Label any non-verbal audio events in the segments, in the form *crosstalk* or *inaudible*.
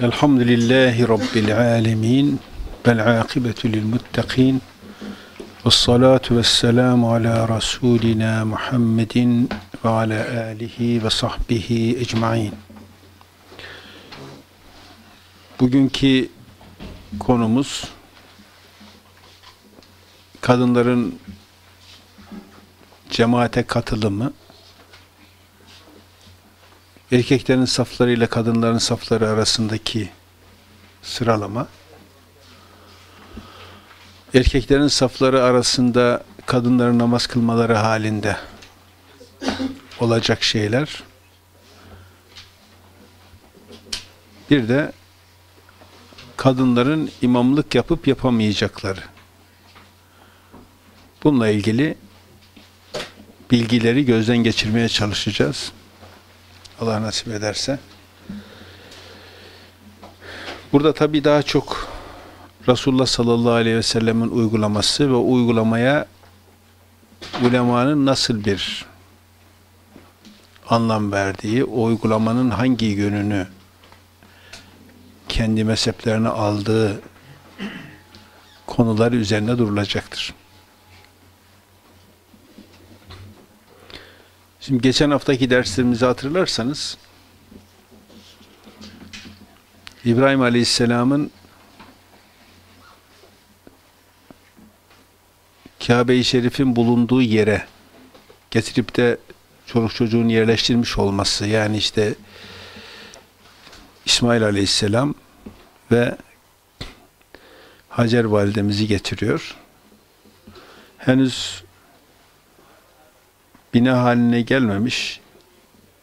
Elhamdülillahi Rabbil alemin. Vel akibetu lil muttakin. Ve salatu ve selamu ala Resulina Muhammedin ve ala alihi ve sahbihi ecmain. Bugünkü konumuz kadınların cemaate katılımı erkeklerin safları ile kadınların safları arasındaki sıralama. Erkeklerin safları arasında kadınların namaz kılmaları halinde olacak şeyler. Bir de kadınların imamlık yapıp yapamayacakları. Bununla ilgili bilgileri gözden geçirmeye çalışacağız. Allah nasip ederse. Burada tabi daha çok Resulullah sallallahu aleyhi ve sellemin uygulaması ve uygulamaya ulemanın nasıl bir anlam verdiği, o uygulamanın hangi yönünü kendi mezheplerine aldığı konuları üzerine durulacaktır. Şimdi geçen haftaki derslerimizi hatırlarsanız İbrahim Aleyhisselam'ın Kabe-i Şerif'in bulunduğu yere getirip de çoluk çocuğun yerleştirmiş olması yani işte İsmail Aleyhisselam ve Hacer validemizi getiriyor. Henüz bina haline gelmemiş,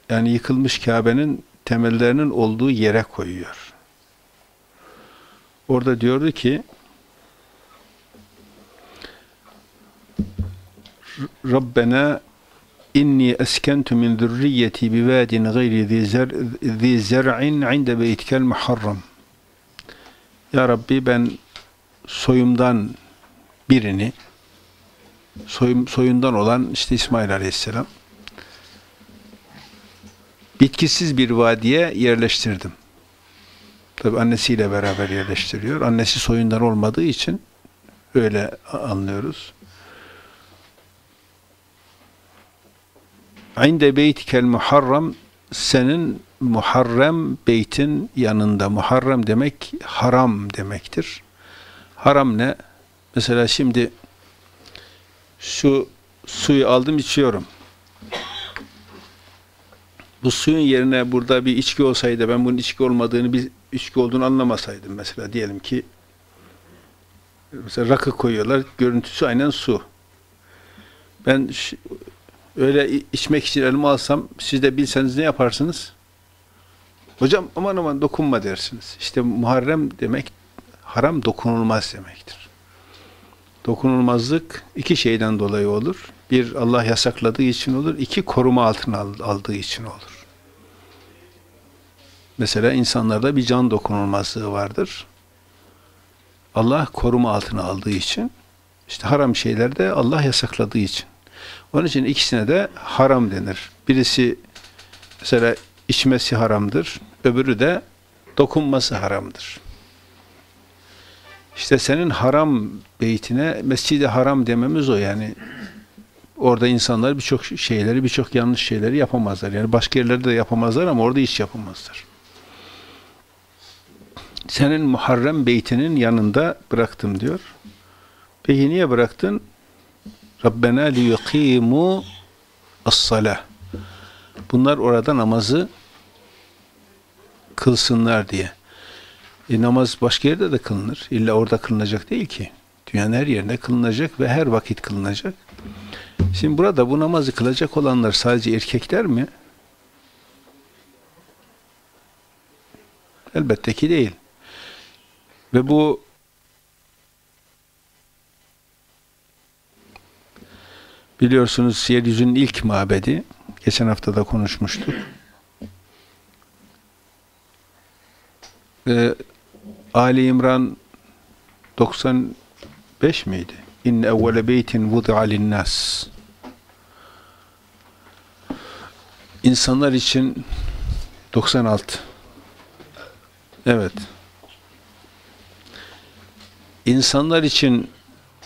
yani yıkılmış Kabe'nin temellerinin olduğu yere koyuyor. Orada diyordu ki, Rabbena inni eskentu min zürriyeti bivadin gayri zi zer'in inde beytkel muharram. Ya Rabbi ben soyumdan birini soyum, soyundan olan işte İsmail Aleyhisselam bitkisiz bir vadiye yerleştirdim. Tabi annesiyle beraber yerleştiriyor. Annesi soyundan olmadığı için öyle anlıyoruz. İnde beytikel muharram senin muharrem beytin yanında. Muharrem demek haram demektir. Haram ne? Mesela şimdi şu suyu aldım içiyorum. Bu suyun yerine burada bir içki olsaydı ben bunun içki olmadığını bir içki olduğunu anlamasaydım mesela diyelim ki mesela rakı koyuyorlar görüntüsü aynen su. Ben öyle içmek için elime alsam siz de bilseniz ne yaparsınız? Hocam aman aman dokunma dersiniz. İşte Muharrem demek haram dokunulmaz demektir. Dokunulmazlık iki şeyden dolayı olur. Bir, Allah yasakladığı için olur. İki, koruma altına aldığı için olur. Mesela insanlarda bir can dokunulmazlığı vardır. Allah koruma altına aldığı için, işte haram şeylerde Allah yasakladığı için. Onun için ikisine de haram denir. Birisi mesela içmesi haramdır, öbürü de dokunması haramdır. İşte senin haram beytine mescidi haram dememiz o yani. Orada insanlar birçok şeyleri, birçok yanlış şeyleri yapamazlar. Yani başka yerlerde de yapamazlar ama orada hiç yapamazlar. Senin muharrem beytinin yanında bıraktım diyor. Peki niye bıraktın? Rabbena li yuqimu as-salah. Bunlar orada namazı kılsınlar diye. E, namaz başka yerde de kılınır. İlla orada kılınacak değil ki. Dünyanın her yerinde kılınacak ve her vakit kılınacak. Şimdi burada bu namazı kılacak olanlar sadece erkekler mi? Elbette ki değil. Ve bu biliyorsunuz yeryüzünün ilk mabedi geçen hafta da konuşmuştuk. Ee, Ali İmran 95 miydi? İnne evvele beytin vudi'a linnas. İnsanlar için 96. Evet. İnsanlar için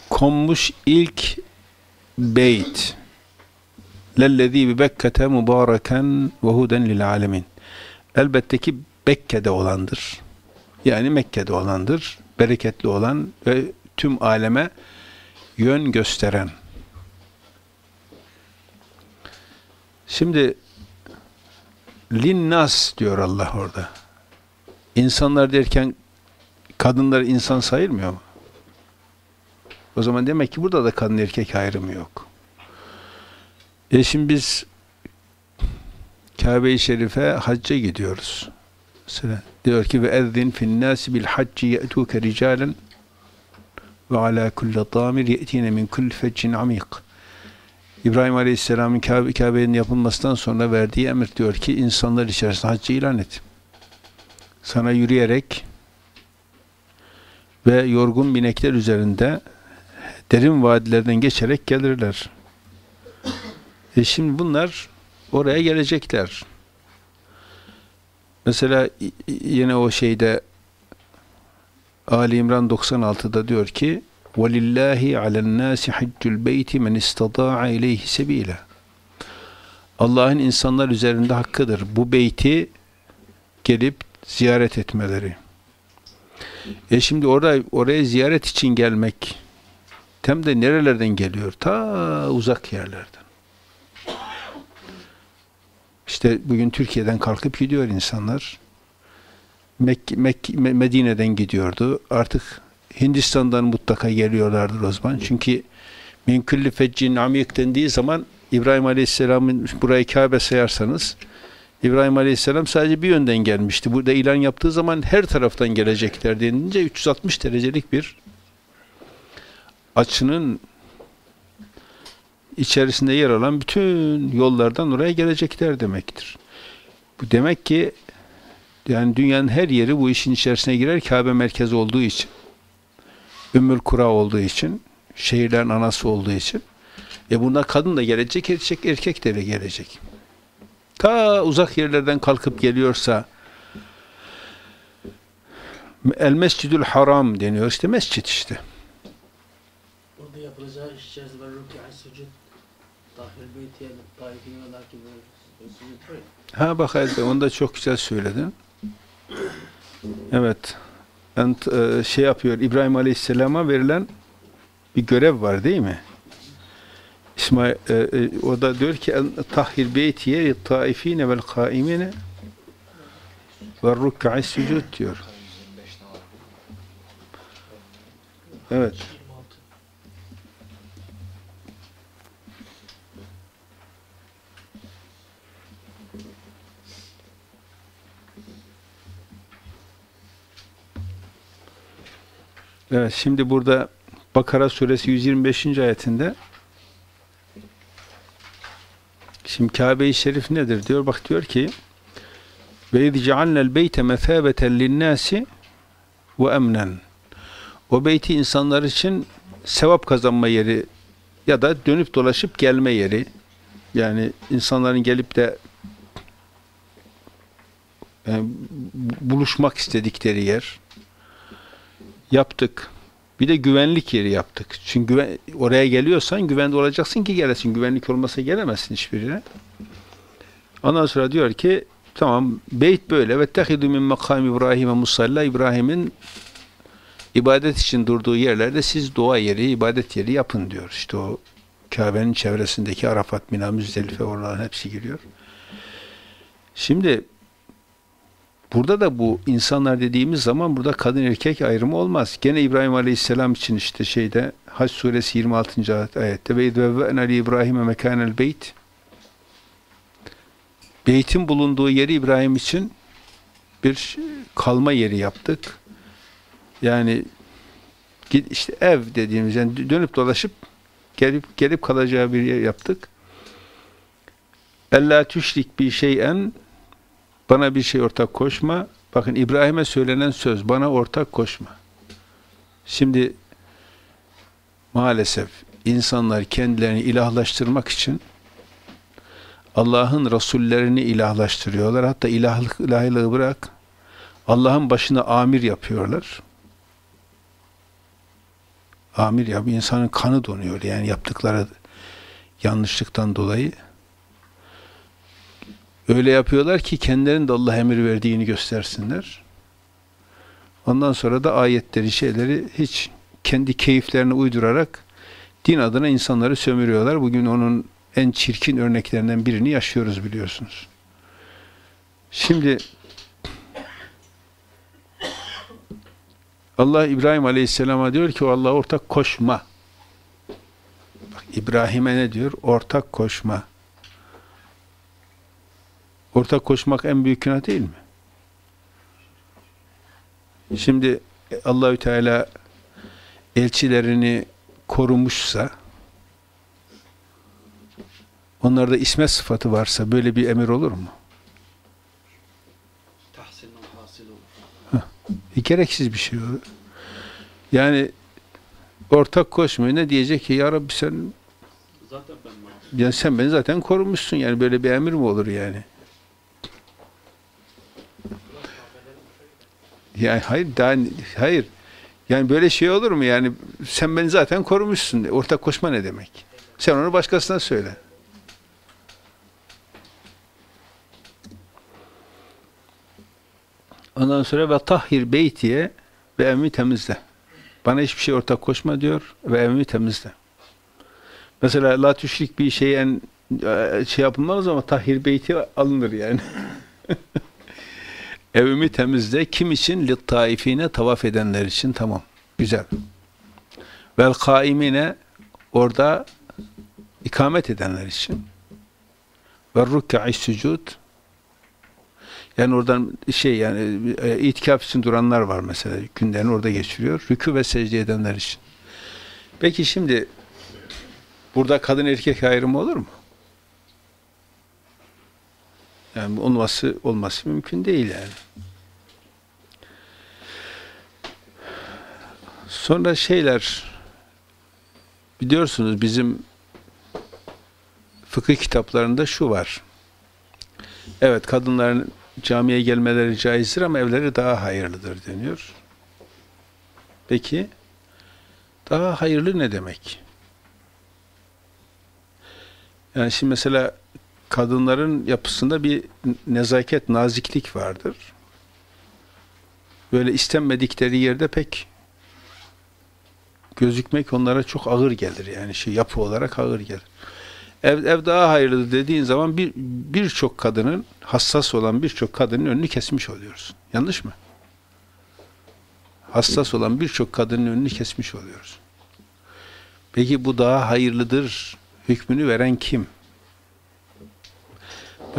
konmuş ilk beyt lellezî bi Bekke'te mübareken ve huden lil alemin. Elbette ki Bekke'de olandır. Yani Mekke'de olandır. Bereketli olan ve tüm aleme yön gösteren. Şimdi linnas diyor Allah orada. İnsanlar derken kadınlar insan sayılmıyor mu? O zaman demek ki burada da kadın erkek ayrımı yok. E şimdi biz Kabe-i Şerif'e hacca gidiyoruz. Mesela diyor ki ve ezzin fin nasi bil hacci ye'tuke ricalen ve ala kulli damir ye'tine min kulli feccin amik. İbrahim Aleyhisselam'ın Kabe, Kabe'nin yapılmasından sonra verdiği emir diyor ki insanlar içerisinde haccı ilan et. Sana yürüyerek ve yorgun binekler üzerinde derin vadilerden geçerek gelirler. E şimdi bunlar oraya gelecekler. Mesela yine o şeyde Ali İmran 96'da diyor ki وَلِلَّهِ عَلَى النَّاسِ حَجُّ الْبَيْتِ مَنْ اِسْتَطَاعَ اِلَيْهِ سَب۪يلًا Allah'ın insanlar üzerinde hakkıdır. Bu beyti gelip ziyaret etmeleri. E şimdi oraya, oraya ziyaret için gelmek hem de nerelerden geliyor? Ta uzak yerlerden. İşte bugün Türkiye'den kalkıp gidiyor insanlar. Mek Mek Medine'den gidiyordu. Artık Hindistan'dan mutlaka geliyorlardır o zaman. Çünkü min külli feccin amik dendiği zaman İbrahim Aleyhisselam'ın burayı Kabe sayarsanız İbrahim Aleyhisselam sadece bir yönden gelmişti. Burada ilan yaptığı zaman her taraftan gelecekler denince 360 derecelik bir açının içerisinde yer alan bütün yollardan oraya gelecekler demektir. Bu demek ki yani dünyanın her yeri bu işin içerisine girer Kabe merkezi olduğu için. Ümmül Kura olduğu için, şehirlerin anası olduğu için. E bunda kadın da gelecek, erkek, erkek de gelecek. Ta uzak yerlerden kalkıp geliyorsa El Mescidül Haram deniyor. işte mescit işte. Burada yapılacağı iş içerisinde rükû sucud dahil beytiye taifin ve lakin sucud var. Ha bak Elde, onu da çok güzel söyledin. Evet. Ent, e, şey yapıyor, İbrahim Aleyhisselam'a verilen bir görev var değil mi? İsmail, e, e, o da diyor ki tahhir beytiye taifine vel kaimine ve rükka'i sucud diyor. Evet. Evet, şimdi burada Bakara suresi 125. ayetinde Şimdi Kabe-i Şerif nedir diyor. Bak diyor ki ve iz cealnel beyte mesabeten linnâsi ve emnen. O beyti insanlar için sevap kazanma yeri ya da dönüp dolaşıp gelme yeri. Yani insanların gelip de yani buluşmak istedikleri yer yaptık. Bir de güvenlik yeri yaptık. Çünkü güven, oraya geliyorsan güvende olacaksın ki gelesin. Güvenlik olmasa gelemezsin hiçbirine. Ondan sonra diyor ki tamam beyt böyle ve tehidu min makam İbrahim'e musalla İbrahim'in ibadet için durduğu yerlerde siz dua yeri, ibadet yeri yapın diyor. İşte o Kabe'nin çevresindeki Arafat, Mina, Müzdelife oraların hepsi giriyor. Şimdi Burada da bu insanlar dediğimiz zaman burada kadın erkek ayrımı olmaz. Gene İbrahim Aleyhisselam için işte şeyde Hac suresi 26. ayette ve idvevve'en ali İbrahim'e mekanel beyt Beytin bulunduğu yeri İbrahim için bir kalma yeri yaptık. Yani işte ev dediğimiz yani dönüp dolaşıp gelip gelip kalacağı bir yer yaptık. Ella tüşrik bir şeyen bana bir şey ortak koşma. Bakın İbrahim'e söylenen söz bana ortak koşma. Şimdi maalesef insanlar kendilerini ilahlaştırmak için Allah'ın rasullerini ilahlaştırıyorlar. Hatta ilahlık, ilahlığı bırak Allah'ın başına amir yapıyorlar. Amir ya insanın kanı donuyor yani yaptıkları yanlışlıktan dolayı. Öyle yapıyorlar ki kendilerinin de Allah emir verdiğini göstersinler. Ondan sonra da ayetleri, şeyleri hiç kendi keyiflerine uydurarak din adına insanları sömürüyorlar. Bugün onun en çirkin örneklerinden birini yaşıyoruz biliyorsunuz. Şimdi Allah İbrahim Aleyhisselam'a diyor ki Allah'a ortak koşma. Bak İbrahim'e ne diyor? Ortak koşma. Ortak koşmak en büyük günah değil mi? Şimdi Allahü Teala elçilerini korumuşsa onlarda ismet sıfatı varsa böyle bir emir olur mu? Olur. E, gereksiz bir şey olur. Yani ortak koşmuyor. Ne diyecek ki ya Rabbi sen Zaten ben var. ya sen beni zaten korumuşsun yani böyle bir emir mi olur yani? Yani hayır daha hayır. Yani böyle şey olur mu yani sen beni zaten korumuşsun. Ortak koşma ne demek? Sen onu başkasına söyle. Ondan sonra ve tahhir beytiye ve evimi temizle. Bana hiçbir şey ortak koşma diyor ve evimi temizle. Mesela la tüşrik bir şeyen e, şey yapılmaz ama tahhir beyti alınır yani. *laughs* Evimi temizle. Kim için? Littaifine tavaf edenler için. Tamam. Güzel. Vel kaimine orada ikamet edenler için. Ve rükka'i sücud yani oradan şey yani e, itikaf için duranlar var mesela. Günlerini orada geçiriyor. Rükü ve secde edenler için. Peki şimdi burada kadın erkek ayrımı olur mu? Yani olması olması mümkün değil yani. Sonra şeyler biliyorsunuz bizim fıkıh kitaplarında şu var. Evet kadınların camiye gelmeleri caizdir ama evleri daha hayırlıdır deniyor. Peki daha hayırlı ne demek? Yani şimdi mesela kadınların yapısında bir nezaket, naziklik vardır. Böyle istenmedikleri yerde pek gözükmek onlara çok ağır gelir. Yani şey yapı olarak ağır gelir. Ev, ev daha hayırlıdır dediğin zaman bir birçok kadının hassas olan birçok kadının önünü kesmiş oluyoruz. Yanlış mı? Hassas olan birçok kadının önünü kesmiş oluyoruz. Peki bu daha hayırlıdır hükmünü veren kim?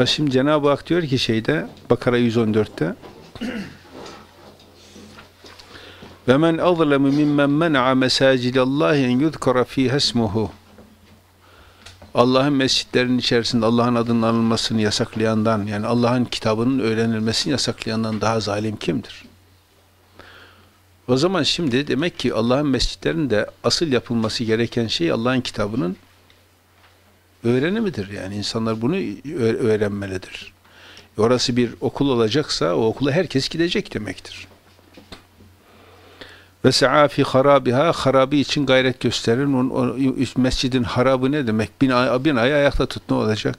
Şimdi Cenab-ı Hak diyor ki şeyde Bakara 114'te ve men azlemu mimmen men'a mesacidallahi en yuzkara fiha ismuhu Allah'ın mescitlerinin içerisinde Allah'ın adının anılmasını yasaklayandan yani Allah'ın kitabının öğrenilmesini yasaklayandan daha zalim kimdir? O zaman şimdi demek ki Allah'ın mescitlerinde asıl yapılması gereken şey Allah'ın kitabının öğrenimidir. Yani insanlar bunu öğrenmelidir. Orası bir okul olacaksa o okula herkes gidecek demektir. Ve sa'a fi harabiha harabi için gayret gösterin. O, o, mescidin harabı ne demek? Bina, binayı ayakta tut ne olacak?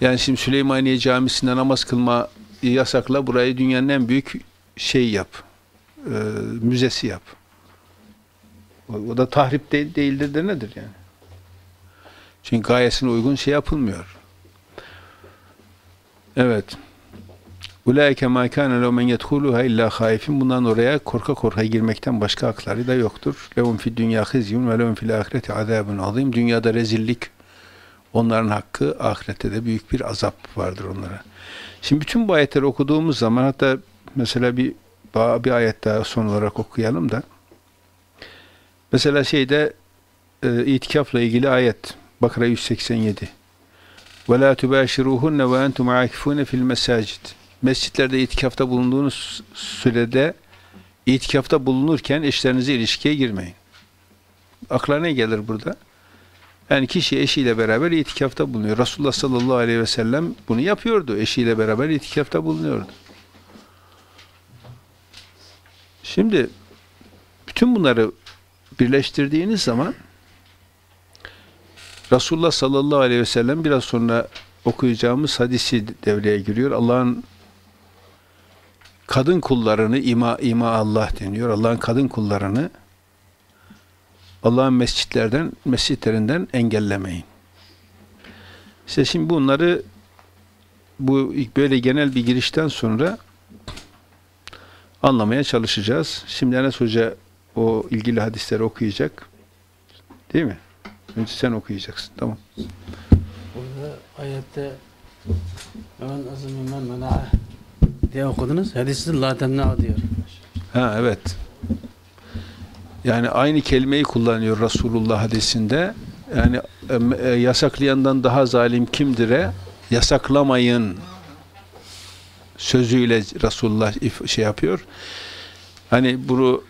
Yani şimdi Süleymaniye Camisi'nde namaz kılma yasakla burayı dünyanın en büyük şey yap. E, müzesi yap. O, o da tahrip de, değildir de nedir yani? Çünkü gayesine uygun şey yapılmıyor. Evet. Ulaike ma kana lehu men yedhuluha illa haifin. Bundan oraya korka korka girmekten başka hakları da yoktur. Lehum fid dünya khizyun ve lehum fil ahireti azabun azim. Dünyada rezillik onların hakkı, ahirette de büyük bir azap vardır onlara. Şimdi bütün bu ayetleri okuduğumuz zaman hatta mesela bir bir ayet daha son olarak okuyalım da mesela şeyde e, itikafla ilgili ayet Bakara 187 ve la tubashiruhunne ve entum akifune fil mesacid mescitlerde itikafta bulunduğunuz sürede itikafta bulunurken eşlerinize ilişkiye girmeyin. Akla ne gelir burada? Yani kişi eşiyle beraber itikafta bulunuyor. Resulullah sallallahu aleyhi ve sellem bunu yapıyordu. Eşiyle beraber itikafta bulunuyordu. Şimdi bütün bunları birleştirdiğiniz zaman Resulullah sallallahu aleyhi ve sellem biraz sonra okuyacağımız hadisi devreye giriyor. Allah'ın kadın kullarını ima, ima Allah deniyor. Allah'ın kadın kullarını Allah'ın mescitlerden, mescitlerinden engellemeyin. İşte şimdi bunları bu böyle genel bir girişten sonra anlamaya çalışacağız. Şimdi Enes Hoca o ilgili hadisleri okuyacak. Değil mi? Önce sen okuyacaksın. Tamam. Burada ayette Hemen azimmen mena'a diye okudunuz. Hadisi la temna diyor. Ha evet. Yani aynı kelimeyi kullanıyor Resulullah hadisinde. Yani e, e, yasaklayandan daha zalim kimdir'e yasaklamayın sözüyle Resulullah şey yapıyor. Hani bunu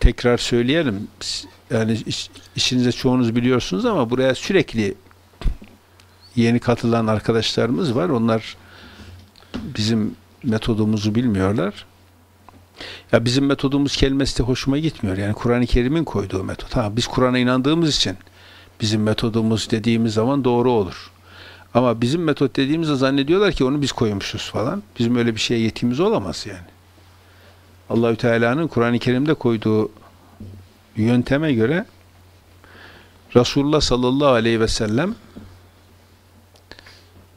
tekrar söyleyelim. Yani iş, işinize çoğunuz biliyorsunuz ama buraya sürekli yeni katılan arkadaşlarımız var. Onlar bizim metodumuzu bilmiyorlar. Ya bizim metodumuz kelimesi de hoşuma gitmiyor. Yani Kur'an-ı Kerim'in koyduğu metot. Ha biz Kur'an'a inandığımız için bizim metodumuz dediğimiz zaman doğru olur. Ama bizim metot dediğimizde zannediyorlar ki onu biz koymuşuz falan. Bizim öyle bir şeye yetimiz olamaz yani. Allahü Teala'nın Kur'an-ı Kerim'de koyduğu yönteme göre Resulullah sallallahu aleyhi ve sellem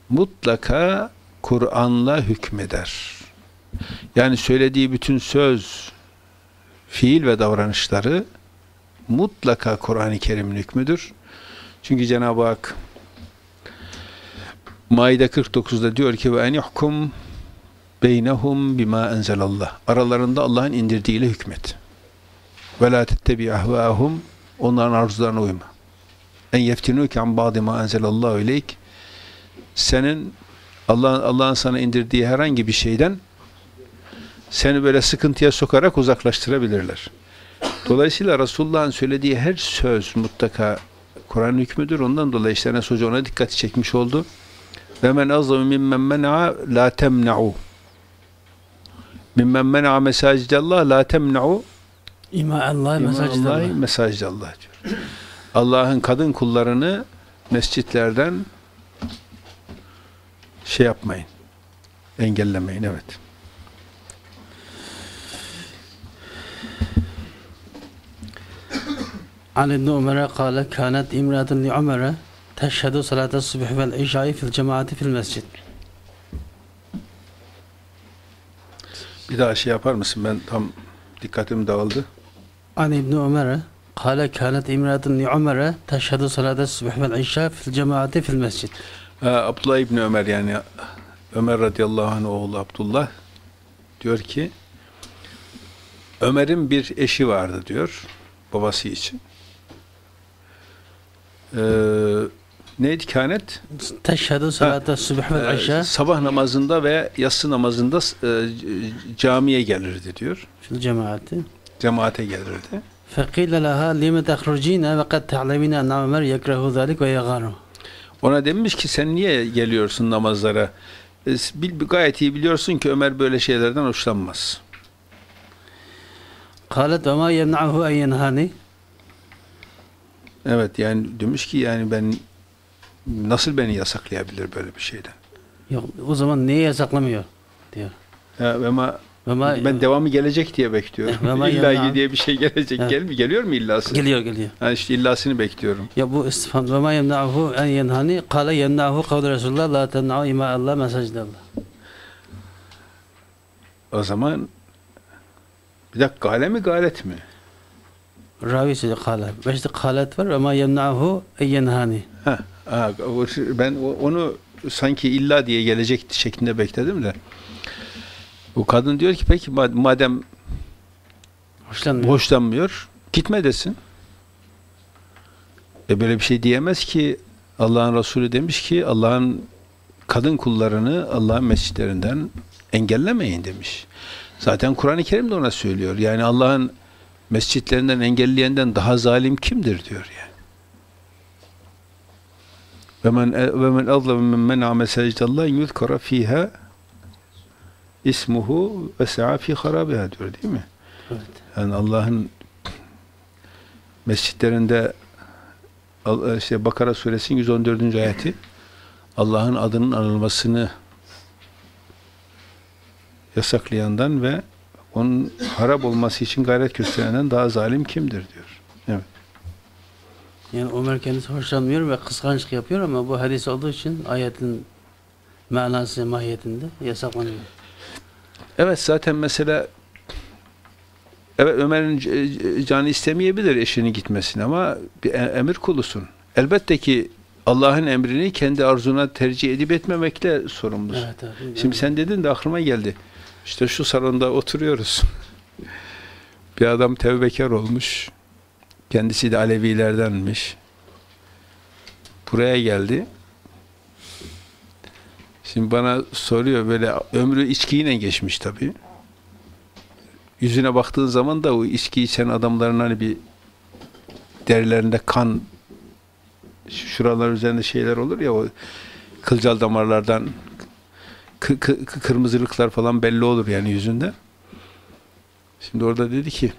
mutlaka Kur'an'la hükmeder. Yani söylediği bütün söz, fiil ve davranışları mutlaka Kur'an-ı Kerim'in hükmüdür. Çünkü Cenab-ı Hak Maide 49'da diyor ki ve en yuhkum beynehum bima enzelallah. Aralarında Allah'ın indirdiğiyle hükmet. Ve la tettebi ahvahum onların arzularına uyma. En yeftinuke an ba'di ma enzelallahu ileyk. Senin Allah'ın Allah'ın sana indirdiği herhangi bir şeyden seni böyle sıkıntıya sokarak uzaklaştırabilirler. Dolayısıyla Resulullah'ın söylediği her söz mutlaka Kur'an hükmüdür. Ondan dolayı işte Enes Hoca ona dikkati çekmiş oldu. Ve men azzamu mimmen men'a la temna'u. Mimmen men'a mesajidallah la temna'u İma Allah mesajda Allah. Mesajda Allah diyor. Allah'ın kadın kullarını mescitlerden şey yapmayın. Engellemeyin evet. Ali ibn Ömer'e kâle kânet imratun li Ömer'e teşhedü salate subh vel işâi fil cemaati fil mescid. Bir daha şey yapar mısın? Ben tam dikkatim dağıldı. An İbni Ömer'e Kale kânet imradın li Ömer'e teşhedü salâde sübh vel işâ fil cemaati fil mescid. Ee, Abdullah İbni Ömer yani Ömer radıyallahu anh oğlu Abdullah diyor ki Ömer'in bir eşi vardı diyor babası için. Ee, neydi kânet? Teşhedü salâte sübh vel e, işâ. Sabah namazında ve yatsı namazında e, camiye gelirdi diyor. Fil cemaati Cemaate gelirdi. فقيل لها لم تخرجين وقد تعلمين أن عمر يكره ذلك ويغاره Ona demiş ki sen niye geliyorsun namazlara? E, bil- gayet iyi biliyorsun ki Ömer böyle şeylerden hoşlanmaz. قالت وما يمنعه أن ينهاني Evet yani demiş ki yani ben nasıl beni yasaklayabilir böyle bir şeyden? Yok o zaman niye yasaklamıyor diyor. Ya, ama ama ben devamı gelecek diye bekliyorum. Ama İlla diye bir şey gelecek. Evet. Gel mi? Geliyor mu illası? geliyor geliyor. Ha işte illasını bekliyorum. Ya bu istifham ve ma yemna'uhu en yenhani kale yemna'uhu kavlu Resulullah la temna'u ima Allah mesajda. O zaman bir dakika gale mi galet mi? Ravi sözü kale. Beşte kalet var ve ma yemna'uhu en yenhani. Ha, ben onu sanki illa diye gelecek şeklinde bekledim de. Bu kadın diyor ki peki ma- madem Hoşlanmıyor. hoşlanmıyor gitme desin. E böyle bir şey diyemez ki Allah'ın Resulü demiş ki Allah'ın kadın kullarını Allah'ın mescitlerinden engellemeyin demiş. Zaten Kur'an-ı Kerim de ona söylüyor. Yani Allah'ın mescitlerinden engelleyenden daha zalim kimdir diyor yani. Ve men ve men azlem men men'a mesajidallah yuzkara fiha ismuhu ve sa'a fi harabiha diyor değil mi? Evet. Yani Allah'ın mescitlerinde Al- işte Bakara suresinin 114. ayeti Allah'ın adının anılmasını yasaklayandan ve onun harap olması için gayret gösterenden daha zalim kimdir diyor. Evet. Yani Ömer kendisi hoşlanmıyor ve kıskançlık yapıyor ama bu hadis olduğu için ayetin manası mahiyetinde yasaklanıyor. Evet zaten mesela evet Ömer'in canı istemeyebilir eşinin gitmesini ama bir e- emir kulusun. Elbette ki Allah'ın emrini kendi arzuna tercih edip etmemekle sorumlusun. Evet, evet. Şimdi sen dedin de aklıma geldi. İşte şu salonda oturuyoruz. *laughs* Bir adam tevbekar olmuş. Kendisi de Alevilerdenmiş. Buraya geldi. Şimdi bana soruyor böyle ömrü içkiyle geçmiş tabii. Yüzüne baktığın zaman da o içki içen adamların hani bir derilerinde kan şuralar üzerinde şeyler olur ya o kılcal damarlardan kı- kı- kı- kırmızılıklar falan belli olur yani yüzünde. Şimdi orada dedi ki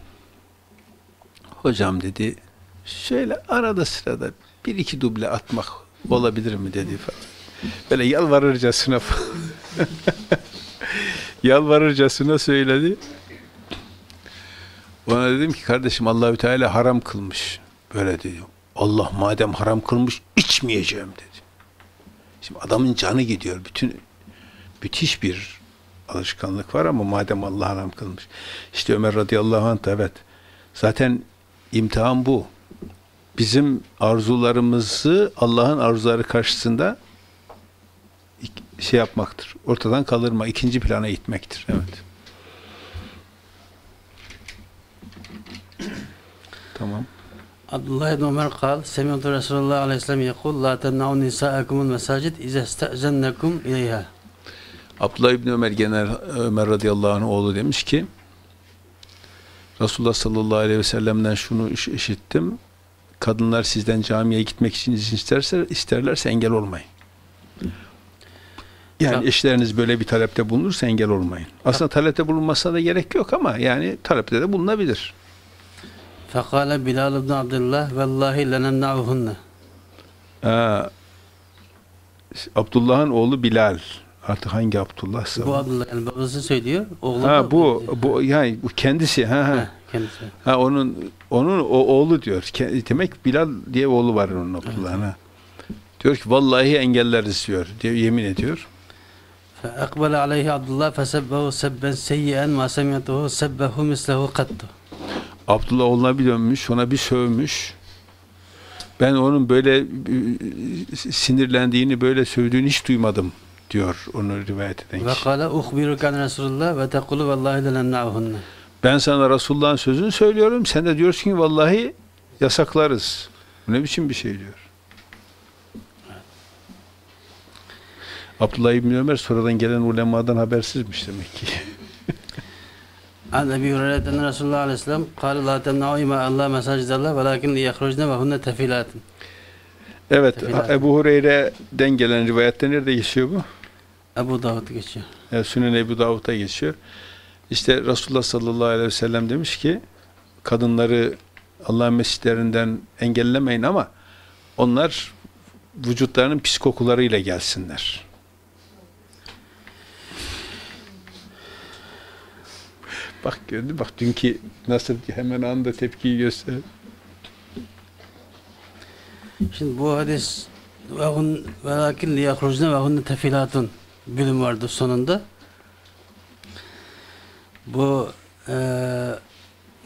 hocam dedi şöyle arada sırada bir iki duble atmak olabilir mi dedi falan. Böyle yalvarırcasına *laughs* yalvarırcasına söyledi. Ona dedim ki kardeşim Allahü Teala haram kılmış. Böyle diyor. Allah madem haram kılmış içmeyeceğim dedi. Şimdi adamın canı gidiyor. Bütün müthiş bir alışkanlık var ama madem Allah haram kılmış. İşte Ömer radıyallahu anh da evet. Zaten imtihan bu. Bizim arzularımızı Allah'ın arzuları karşısında şey yapmaktır. Ortadan kaldırma, ikinci plana itmektir. Evet. tamam. Abdullah ibn Ömer kal, Semiyatü Resulullah aleyhisselam yekul, la tennaun nisa'akumul mesacid, ize ste'zennekum ileyha. Abdullah ibn Ömer genel Ömer radıyallahu anh oğlu demiş ki, Resulullah sallallahu aleyhi ve sellem'den şunu işittim, kadınlar sizden camiye gitmek için izin isterse, isterlerse engel olmayın. Yani Tabii. eşleriniz böyle bir talepte bulunursa engel olmayın. Aslında talepte bulunmasına da gerek yok ama yani talepte de bulunabilir. Fekale Bilal ibn Abdullah vallahi lenenna'uhunne. Ee, Abdullah'ın oğlu Bilal. Artık hangi Abdullah'sa. Bu Abdullah'ın babası söylüyor. Oğlu ha bu bu yani bu kendisi ha ha. Kendisi. Ha onun onun o oğlu diyor. Demek Bilal diye oğlu var onun Abdullah'ın. Evet. Diyor ki vallahi engelleriz diyor. diyor yemin ediyor. فأقبل عليه عبد الله فسبه سبا سيئا ما سمعته سبه مثله قط Abdullah oğluna bir dönmüş, ona bir sövmüş. Ben onun böyle e, sinirlendiğini, böyle sövdüğünü hiç duymadım diyor onu rivayet eden kişi. وقال أخبرك عن رسول الله وتقول والله لنمنعهن Ben sana Resulullah'ın sözünü söylüyorum. Sen de diyorsun ki vallahi yasaklarız. Bu ne biçim bir şey diyor. Abdullah İbni Ömer sonradan gelen ulemadan habersizmiş demek ki. *laughs* عن أبي هريرة أن رسول الله عليه وسلم *laughs* قال لا تمنعوا إماء الله مساجد الله ولكن ليخرجن وهن تفيلات Evet, Tefilat. Ebu Hureyre'den gelen rivayette nerede geçiyor bu? Ebu Davud geçiyor. Yani Sünen Ebu Davud'da geçiyor. İşte Resulullah sallallahu aleyhi ve sellem demiş ki kadınları Allah'ın mescitlerinden engellemeyin ama onlar vücutlarının pis kokularıyla gelsinler. Bak gördün bak dünkü nasıl hemen anda tepkiyi göster. Şimdi bu hadis ve hun velakin liyahrujne ve hunne tefilatun bölüm vardı sonunda. Bu e,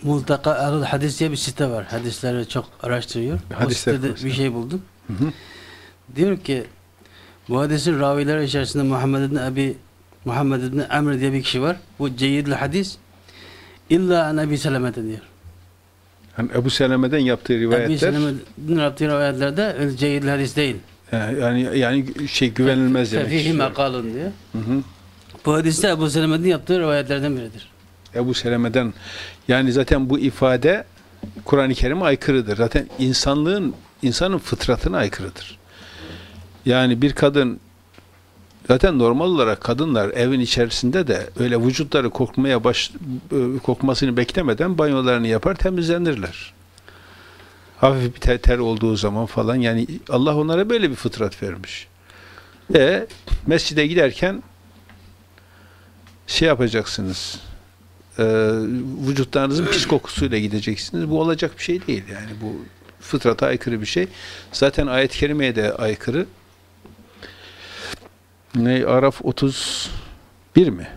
Multaka Erul Hadis diye bir site var. Hadisleri çok araştırıyor. Hadisler o sitede konusunda. bir şey buldum. Hı hı. Diyor ki bu hadisin ravileri içerisinde Muhammed ibn Abi Muhammed ibn Amr diye bir kişi var. Bu ceyyidli hadis illa an Ebi Seleme'de diyor. Hani Ebu Seleme'den yaptığı rivayetler Seleme'nin yaptığı rivayetlerde ceyyidli hadis değil. yani yani, şey güvenilmez demek. Fefihi makalun diyor. Hı hı. Bu hadiste Ebu Seleme'nin yaptığı rivayetlerden biridir. Ebu Seleme'den yani zaten bu ifade Kur'an-ı Kerim'e aykırıdır. Zaten insanlığın insanın fıtratına aykırıdır. Yani bir kadın Zaten normal olarak kadınlar evin içerisinde de öyle vücutları kokmaya baş e, kokmasını beklemeden banyolarını yapar temizlenirler. Hafif bir ter, ter olduğu zaman falan yani Allah onlara böyle bir fıtrat vermiş. E mescide giderken şey yapacaksınız. E, vücutlarınızın pis kokusuyla gideceksiniz. Bu olacak bir şey değil yani bu fıtrata aykırı bir şey. Zaten ayet-i kerimeye de aykırı. Ne Araf 31 mi?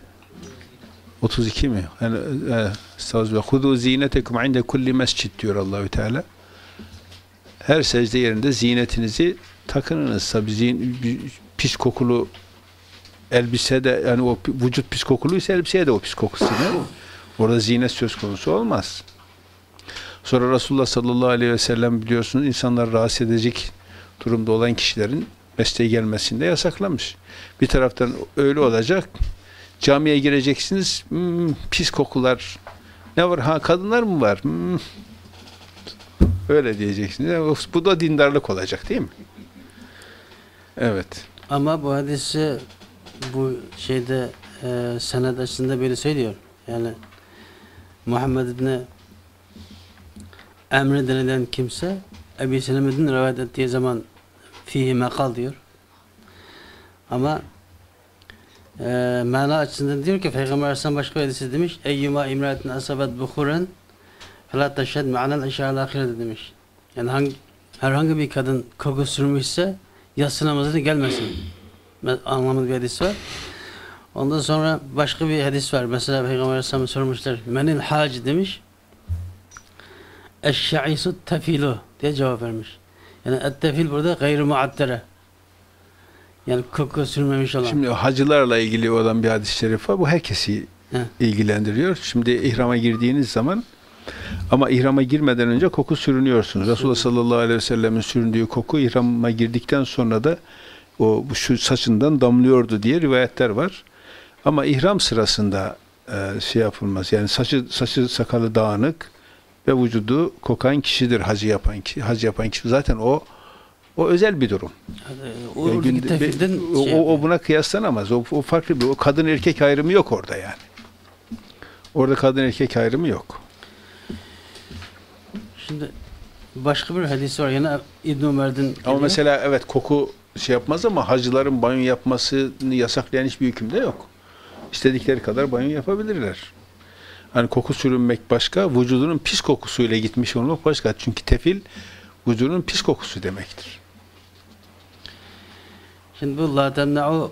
32 mi? Yani e, estağfurullah. Hudu zinetekum inde kulli mescid diyor Allahü Teala. Her secde yerinde zinetinizi takınınız. Tabii zin, pis kokulu elbise de yani o vücut pis kokuluysa elbiseye de o pis kokusu ne? Orada zinet söz konusu olmaz. Sonra Resulullah sallallahu aleyhi ve sellem biliyorsunuz insanlar rahatsız edecek durumda olan kişilerin mesleğe gelmesinde yasaklamış. Bir taraftan öyle olacak. Camiye gireceksiniz. hmm, pis kokular. Ne var? Ha kadınlar mı var? Hmm. Öyle diyeceksiniz. Bu da dindarlık olacak değil mi? Evet. Ama bu hadisi bu şeyde e, sened açısında böyle söylüyor. Yani Muhammed İbni Emre denilen kimse Ebi Selem'in rivayet ettiği zaman fihi mekal diyor. Ama e, mana açısından diyor ki Peygamber Aleyhisselam başka hadisi demiş Eyyuma imraetin asabet buhuren felâ teşhed me'anel eşâ'l ahirete demiş. Yani hangi, herhangi bir kadın koku sürmüşse yatsı namazına gelmesin. Me- Anlamında bir hadis var. Ondan sonra başka bir hadis var. Mesela Peygamber Aleyhisselam sormuşlar. Menil hac demiş. Eşşa'isu tefilu diye cevap vermiş. Yani ettefil burada gayrı muattere. Yani koku sürmemiş olan. Şimdi hacılarla ilgili olan bir hadis-i şerif var. Bu herkesi He. ilgilendiriyor. Şimdi ihrama girdiğiniz zaman ama ihrama girmeden önce koku sürünüyorsunuz. Resulullah sallallahu aleyhi ve sellemin süründüğü koku ihrama girdikten sonra da o bu şu saçından damlıyordu diye rivayetler var. Ama ihram sırasında e, şey yapılmaz. Yani saçı saçı sakalı dağınık ve vücudu kokan kişidir hacı yapan kişi. Hacı yapan kişi zaten o o özel bir durum. Yani, o Yani günde- o, şey o, o buna kıyaslanamaz. O, o farklı bir, o kadın erkek ayrımı yok orada yani. Orada kadın erkek ayrımı yok. Şimdi başka bir hadis var. Yine İbn Ömer'den Ama mesela evet koku şey yapmaz ama hacıların banyo yapmasını yasaklayan hiçbir hüküm de yok. İstedikleri kadar banyo yapabilirler. Hani koku sürünmek başka, vücudunun pis kokusuyla gitmiş olmak başka. Çünkü tefil vücudunun pis kokusu demektir. Şimdi bu la temna'u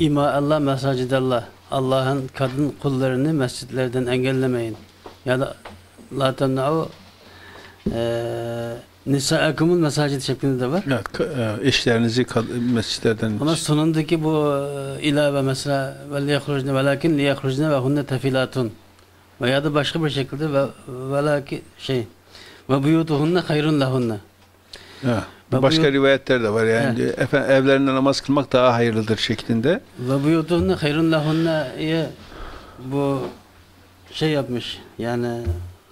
ima Allah mesacidallah. Allah'ın kadın kullarını mescitlerden engellemeyin. Ya da la temna'u eee nisa'akumul mesacid şeklinde de var. Evet, e, eşlerinizi mescitlerden Ama sonundaki bu e, ilave mesela ve liyahrucne velakin liyahrucne ve hunne tefilatun veya da başka bir şekilde ve velakin şey ve buyutuhunne hayrun lahunne. Ve başka bu- rivayetler de var. Yani efendim, evlerinde namaz kılmak daha hayırlıdır şeklinde. Ve buyutuhunne hayrun lahunne'ye bu şey yapmış yani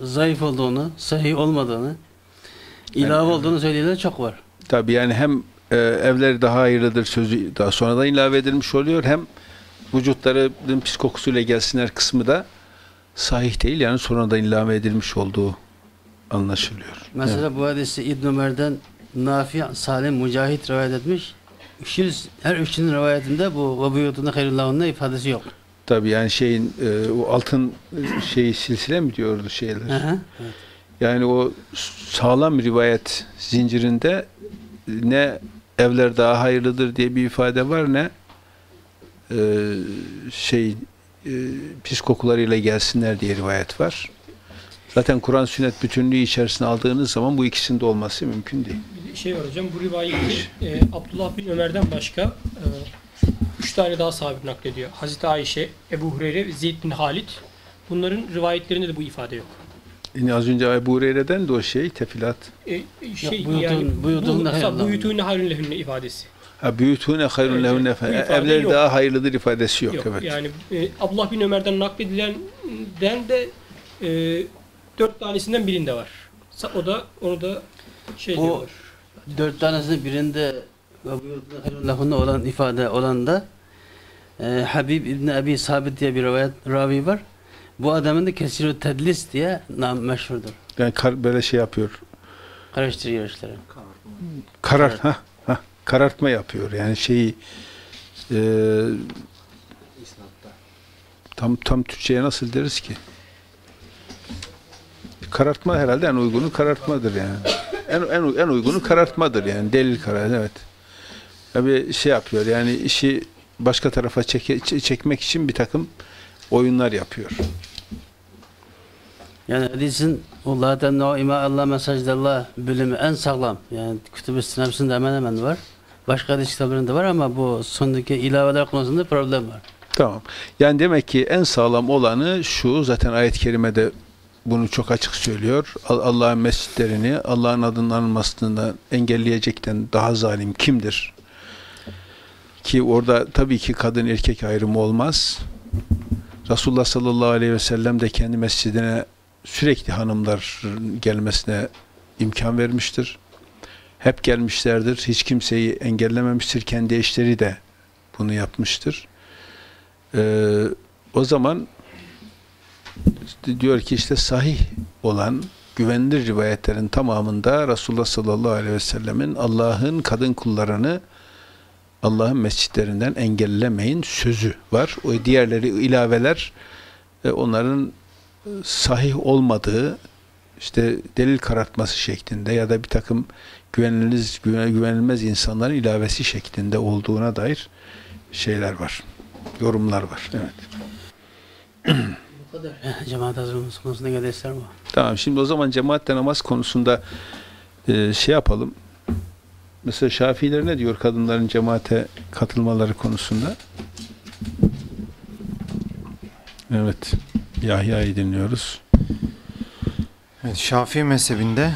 zayıf olduğunu, sahih olmadığını, ilave Yani- olduğunu söyleyenler çok var. Tabii yani hem e, evleri daha hayırlıdır sözü daha sonradan ilave edilmiş oluyor hem vücutlarının pis kokusuyla gelsinler kısmı da sahih değil yani sonradan ilave edilmiş olduğu anlaşılıyor. Mesela bu hadisi İbn Ömer'den Nafi, Salim, Mücahit rivayet etmiş. Üçünüz, her üçünün rivayetinde bu ve buyutunda hayrullahunna ifadesi yok. Tabii yani şeyin e, o altın e, şeyi silsile mi diyordu şeyler? Hı. Evet. Yani o sağlam rivayet zincirinde ne evler daha hayırlıdır diye bir ifade var ne e, şey e, pis kokularıyla gelsinler diye rivayet var. Zaten Kur'an sünnet bütünlüğü içerisine aldığınız zaman bu ikisinin de olması mümkün değil. Bir şey var hocam bu rivayeti e, Abdullah bin Ömer'den başka e, üç tane daha sahabe naklediyor. Hazreti Ayşe, Ebu Hureyre ve Zeyd bin Halid. Bunların rivayetlerinde de bu ifade yok. Yine az önce Ebu Hureyre'den de o şey tefilat. E, şey buyutun- yani buyutun bu, lehunne ifadesi. Ha büyütüne hayrun lehunne Evler yok. daha hayırlıdır ifadesi yok, Yok, evet. yani e, Abdullah bin Ömer'den nakledilenden de e, dört tanesinden birinde var. O da onu da şey O- diyorlar. Dört tanesinin birinde ve hayrullahunna olan ifade olan da e, Habib İbni Abi Sabit diye bir rivayet, ravi var. Bu adamın da kesir tedlis diye nam meşhurdur. Yani kar- böyle şey yapıyor. Karıştırıyor işleri. Karar, ha, ha, karartma yapıyor. Yani şeyi e, tam tam Türkçe'ye nasıl deriz ki? Karartma herhalde en uygunu karartmadır yani. En en en uygunu karartmadır yani delil karar evet. Tabii şey yapıyor yani işi başka tarafa çeke, çekmek için bir takım oyunlar yapıyor. Yani hadisin o zaten o Allah mesajdarlar bölümü en sağlam. Yani kütüb-i hemen hemen var. Başka hadis kitaplarında var ama bu sondaki ilaveler konusunda problem var. Tamam. Yani demek ki en sağlam olanı şu zaten ayet-i kerimede bunu çok açık söylüyor. Al- Allah'ın mescitlerini Allah'ın adının anılmasından engelleyecekten daha zalim kimdir? Ki orada tabii ki kadın erkek ayrımı olmaz. Resulullah sallallahu aleyhi ve sellem de kendi mescidine sürekli hanımlar gelmesine imkan vermiştir. Hep gelmişlerdir. Hiç kimseyi engellememiştir. Kendi eşleri de bunu yapmıştır. Ee, o zaman diyor ki işte sahih olan güvenilir rivayetlerin tamamında Resulullah sallallahu aleyhi ve sellemin Allah'ın kadın kullarını Allah'ın mescitlerinden engellemeyin sözü var. O diğerleri ilaveler e, onların e, sahih olmadığı işte delil karartması şeklinde ya da bir takım güvenilir, güven- güvenilmez insanların ilavesi şeklinde olduğuna dair şeyler var. Yorumlar var. Evet. Bu kadar. Cemaat hazırlaması konusunda gelirler bu. Tamam şimdi o zaman cemaatle namaz konusunda e, şey yapalım. Mesela Şafiiler ne diyor kadınların cemaate katılmaları konusunda? Evet. Yahya'yı dinliyoruz. Evet, Şafii mezhebinde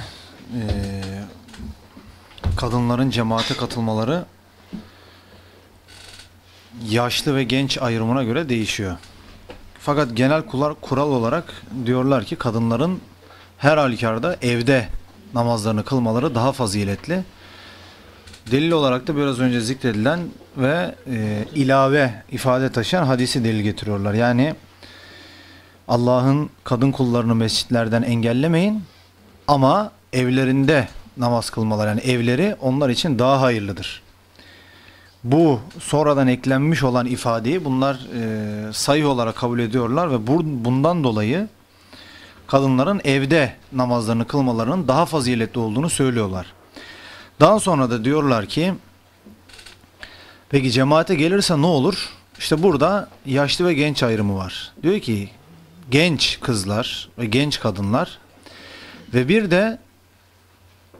eee, kadınların cemaate katılmaları yaşlı ve genç ayrımına göre değişiyor. Fakat genel kural, kural olarak diyorlar ki kadınların her halükarda evde namazlarını kılmaları daha faziletli. Delil olarak da biraz önce zikredilen ve eee, ilave ifade taşıyan hadisi delil getiriyorlar. Yani Allah'ın kadın kullarını mescitlerden engellemeyin ama evlerinde namaz kılmalar yani evleri onlar için daha hayırlıdır. Bu sonradan eklenmiş olan ifadeyi bunlar e, sayı olarak kabul ediyorlar ve bu, bundan dolayı kadınların evde namazlarını kılmalarının daha faziletli olduğunu söylüyorlar. Daha sonra da diyorlar ki peki cemaate gelirse ne olur? İşte burada yaşlı ve genç ayrımı var. Diyor ki genç kızlar ve genç kadınlar ve bir de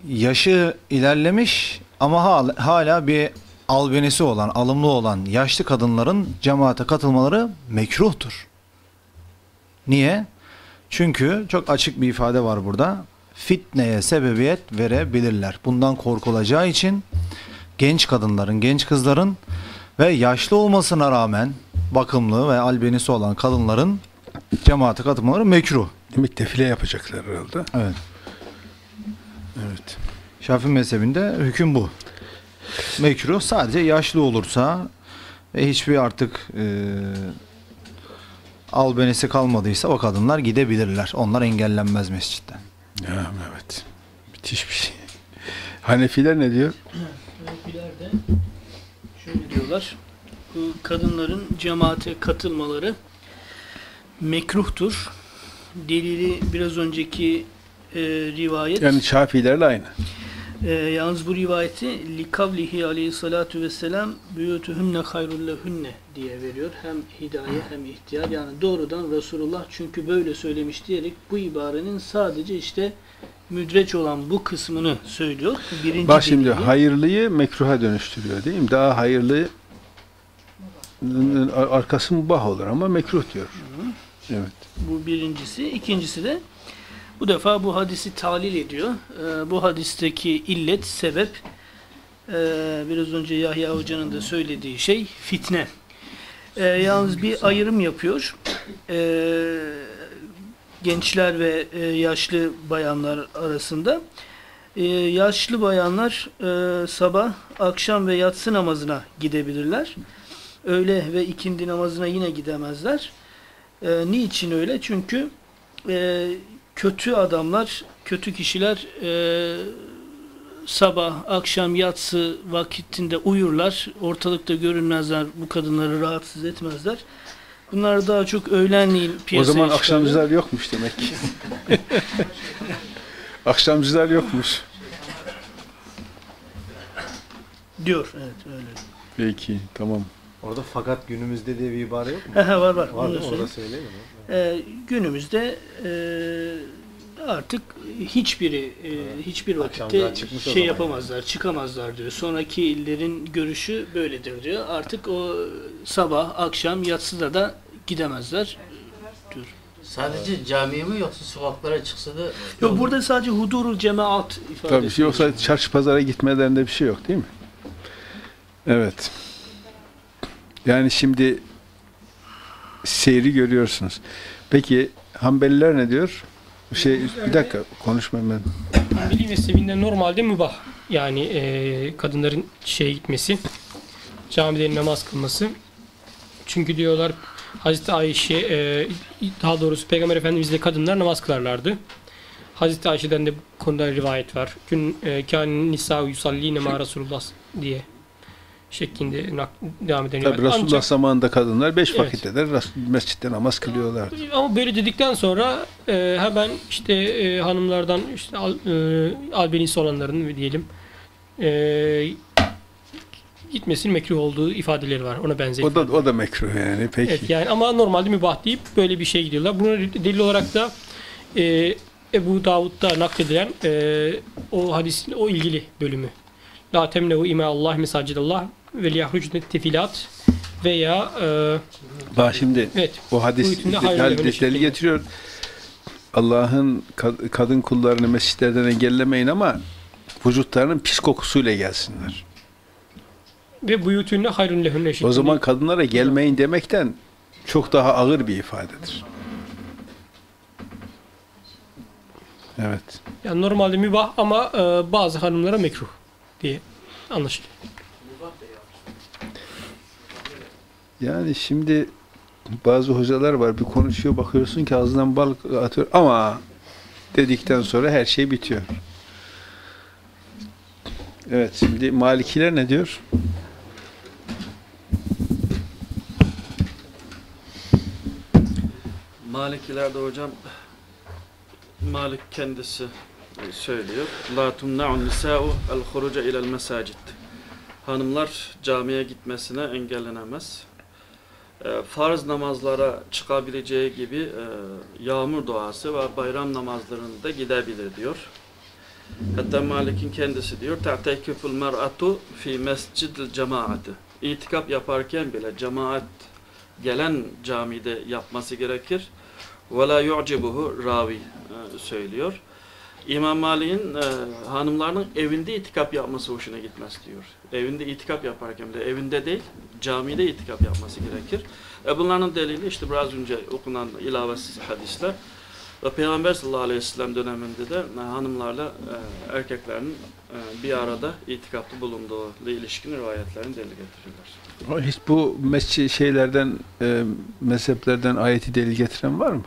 yaşı ilerlemiş ama hal- hala bir albenisi olan, alımlı olan yaşlı kadınların cemaate katılmaları mekruhtur. Niye? Çünkü çok açık bir ifade var burada. Fitneye sebebiyet verebilirler. Bundan korkulacağı için genç kadınların, genç kızların ve yaşlı olmasına rağmen bakımlı ve albenisi olan kadınların cemaate katılmaları mekruh. Demek defile yapacaklar herhalde. Evet. Evet. Şafii mezhebinde hüküm bu. Mekruh sadece yaşlı olursa ve hiçbir artık e, albenisi kalmadıysa o kadınlar gidebilirler. Onlar engellenmez mescitten. Ya, evet. Müthiş bir şey. Hanefiler ne diyor? Hanefiler de şöyle diyorlar. Bu kadınların cemaate katılmaları mekruhtur. Delili biraz önceki e, rivayet. Yani Şafiilerle aynı. E, yalnız bu rivayeti likavlihi aleyhissalatu vesselam büyütühünne hayrullehünne diye veriyor. Hem hidaye hem ihtiyar. Yani doğrudan Resulullah çünkü böyle söylemiş diyerek bu ibarenin sadece işte müdreç olan bu kısmını söylüyor. Birinci Bak şimdi delili. hayırlıyı mekruha dönüştürüyor değil mi? Daha hayırlı arkası mubah olur ama mekruh diyor. Evet. Bu birincisi. İkincisi de bu defa bu hadisi talil ediyor. Ee, bu hadisteki illet, sebep e, biraz önce Yahya Hoca'nın da söylediği şey fitne. Ee, yalnız bir ayrım yapıyor. Ee, gençler ve e, yaşlı bayanlar arasında. Ee, yaşlı bayanlar e, sabah, akşam ve yatsı namazına gidebilirler. öğle ve ikindi namazına yine gidemezler. E, niçin öyle? Çünkü e, kötü adamlar, kötü kişiler e, sabah, akşam, yatsı vakitinde uyurlar. Ortalıkta görünmezler, bu kadınları rahatsız etmezler. Bunlar daha çok öğlenleyin O piyasaya zaman çıkarlar. akşamcılar yokmuş demek ki. *laughs* akşamcılar yokmuş. diyor. Evet öyle. Peki tamam. Orada fakat günümüzde diye bir ibare yok mu? *laughs* Var var. Var Onu değil da mi? Orada söyleyeyim. söyleyelim. mi? Ee, günümüzde e, artık hiçbiri e, hiçbir vakitte şey yapamazlar, çıkamazlar diyor. Sonraki illerin görüşü böyledir diyor. Artık o sabah, akşam, yatsıda da gidemezler. Sadece camiye mi yoksa sokaklara çıksa da Yok burada sadece hudurul cemaat ifadesi. Tabii yoksa çarşı pazara gitmelerinde bir şey yok değil mi? Evet. Yani şimdi seyri görüyorsunuz. Peki Hanbeliler ne diyor? Şey bir dakika konuşmayayım ben. Hanbeli mezhebinde normalde mübah. Yani e, kadınların şeye gitmesi, camide namaz kılması. Çünkü diyorlar Hazreti Ayşe, e, daha doğrusu Peygamber Efendimizle kadınlar namaz kılarlardı. Hazreti Ayşe'den de bu konuda rivayet var. Gün e, kânin nisa yusalline ma Resulullah diye şeklinde devam eden Tabii. Resulullah Ancak- zamanında kadınlar beş Evet. vakit eder. Mescitte namaz kılıyorlardı. Ama böyle dedikten sonra e, hemen işte e, hanımlardan işte al, e, albenisi olanların diyelim e, gitmesinin mekruh olduğu ifadeleri var. Ona benzer. O da o da mekruh yani. Peki. Evet yani ama normalde mübah deyip böyle bir şey gidiyorlar. Buna delil olarak da e, Ebu Davud'da nakledilen e, o hadisin o ilgili bölümü. La temnehu ima Allah mesacidallah ve liyahrucne tefilat veya e, Bak şimdi evet o hadis şeklinde. getiriyor. Allah'ın kad- kadın kullarını mescitlerden engellemeyin ama vücutlarının pis kokusuyla gelsinler. ve buyutünne hayrun lehünne O zaman kadınlara gelmeyin demekten çok daha ağır bir ifadedir. Evet. Yani normalde mübah ama e, bazı hanımlara mekruh diye anlaşılıyor. Yani şimdi bazı hocalar var bir konuşuyor bakıyorsun ki ağzından bal atıyor ama dedikten sonra her şey bitiyor. Evet şimdi Malikiler ne diyor? Malikilerde hocam Malik kendisi söylüyor. La tumna'un nisa'u el huruca ilel mesacid. Hanımlar camiye gitmesine engellenemez. E, farz namazlara çıkabileceği gibi e, yağmur duası ve bayram namazlarında gidebilir diyor. Hatta Malik'in kendisi diyor ta'tekiful mer'atu fi mescidil cemaati. İtikap yaparken bile cemaat gelen camide yapması gerekir. La yu'cibuhu ravi e, söylüyor. İmam Malik'in e, hanımlarının evinde itikap yapması hoşuna gitmez diyor. Evinde itikap yaparken de evinde değil, camide itikap yapması gerekir. E, bunların delili işte biraz önce okunan ilavesiz hadisler. Ve Peygamber sallallahu aleyhi ve sellem döneminde de e, hanımlarla e, erkeklerin e, bir arada itikaplı bulunduğu ilişkin rivayetlerini delil getirirler. Hiç bu mescid şeylerden e, mezheplerden ayeti delil getiren var mı?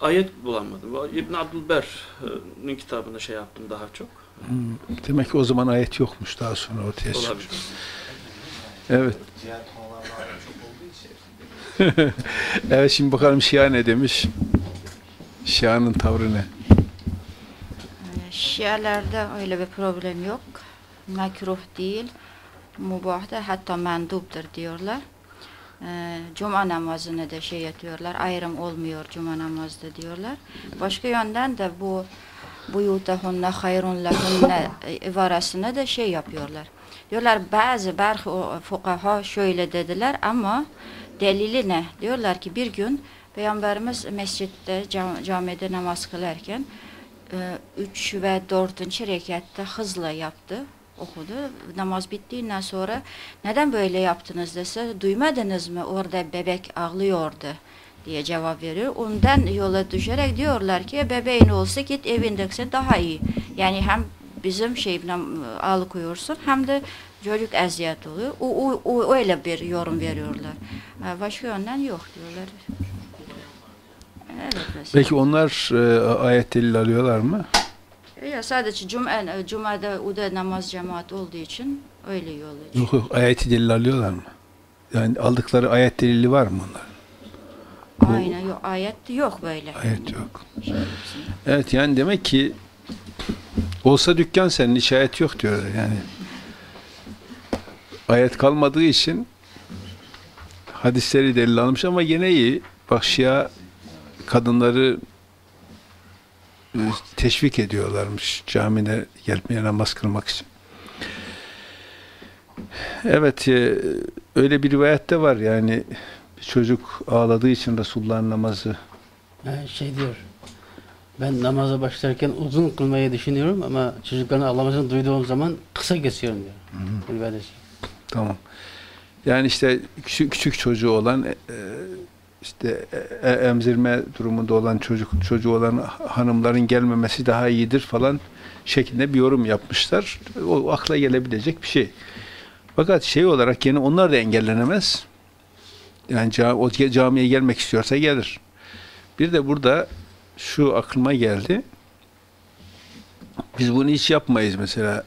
Ayet bulamadım. İbn Abdülber'in kitabında şey yaptım daha çok. Demek ki o zaman ayet yokmuş daha sonra ortaya çıkmış. Olabilir. Evet. *laughs* evet şimdi bakalım Şia ne demiş? Şia'nın tavrı ne? Yani Şialerde öyle bir problem yok. Mekruh değil. Mubahda hatta menduptur diyorlar. Ee, Cuma namazını da şey yapıyorlar. Ayrım olmuyor cuma namazda diyorlar. Başka yönden de bu buyutahunne hayrun lehunne ibaresine de şey yapıyorlar. Diyorlar bazı o fukaha şöyle dediler ama delili ne? Diyorlar ki bir gün Peygamberimiz mescitte cam- camide namaz kılarken 3 ve 4. rekatta hızla yaptı, okudu. Namaz bittiğinden sonra neden böyle yaptınız dese duymadınız mı orada bebek ağlıyordu diye cevap veriyor. Ondan yola düşerek diyorlar ki bebeğin olsa git evindekse daha iyi. Yani hem bizim şeyden alıkoyuyorsun hem de Çocuk eziyet oluyor. O, o, o öyle bir yorum veriyorlar. Başka yönden yok diyorlar. Evet. Peki onlar e, ayet delil alıyorlar mı? Ya sadece cuma, cumada o da namaz cemaat olduğu için öyle yolu. Yok yok ayeti delil alıyorlar mı? Yani aldıkları ayet delili var mı onların? Aynen yok ayet yok böyle. Ayet yok. Şey hepsinde. Evet yani demek ki olsa dükkan senin hiç ayet yok diyorlar yani. Ayet kalmadığı için hadisleri delil almış ama gene iyi. Bak Şia kadınları e, teşvik ediyorlarmış camide gelmeye namaz kılmak için. Evet e, öyle bir rivayette var yani bir çocuk ağladığı için Resulullah'ın namazı şey diyor. Ben namaza başlarken uzun kılmayı düşünüyorum ama çocukların ağlamasını duyduğum zaman kısa kesiyorum diyor. Bir şey. Tamam. Yani işte küçük, küçük çocuğu olan e, e, işte e, emzirme durumunda olan çocuk çocuğu olan hanımların gelmemesi daha iyidir falan şeklinde bir yorum yapmışlar. O akla gelebilecek bir şey. Fakat şey olarak yine onlar da engellenemez. Yani ca- o camiye gelmek istiyorsa gelir. Bir de burada şu aklıma geldi. Biz bunu hiç yapmayız mesela.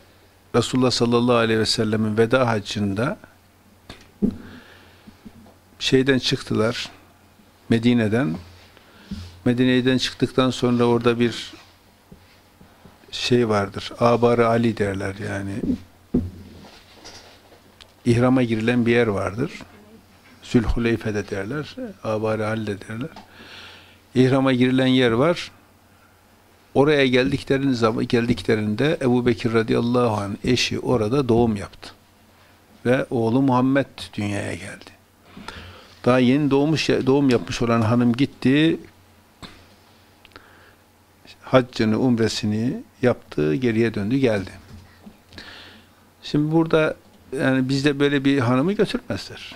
Resulullah sallallahu aleyhi ve sellemin veda haccında şeyden çıktılar Medine'den Medine'den çıktıktan sonra orada bir şey vardır. Abar-ı Ali derler yani. İhrama girilen bir yer vardır. Zülhuleyfe'de derler. Abar-ı Ali de derler. İhrama girilen yer var. Oraya geldiklerinin zaman geldiklerinde Ebu Bekir radıyallahu anh eşi orada doğum yaptı. Ve oğlu Muhammed dünyaya geldi. Daha yeni doğmuş doğum yapmış olan hanım gitti. Haccını, umresini yaptı, geriye döndü, geldi. Şimdi burada yani bizde böyle bir hanımı götürmezler.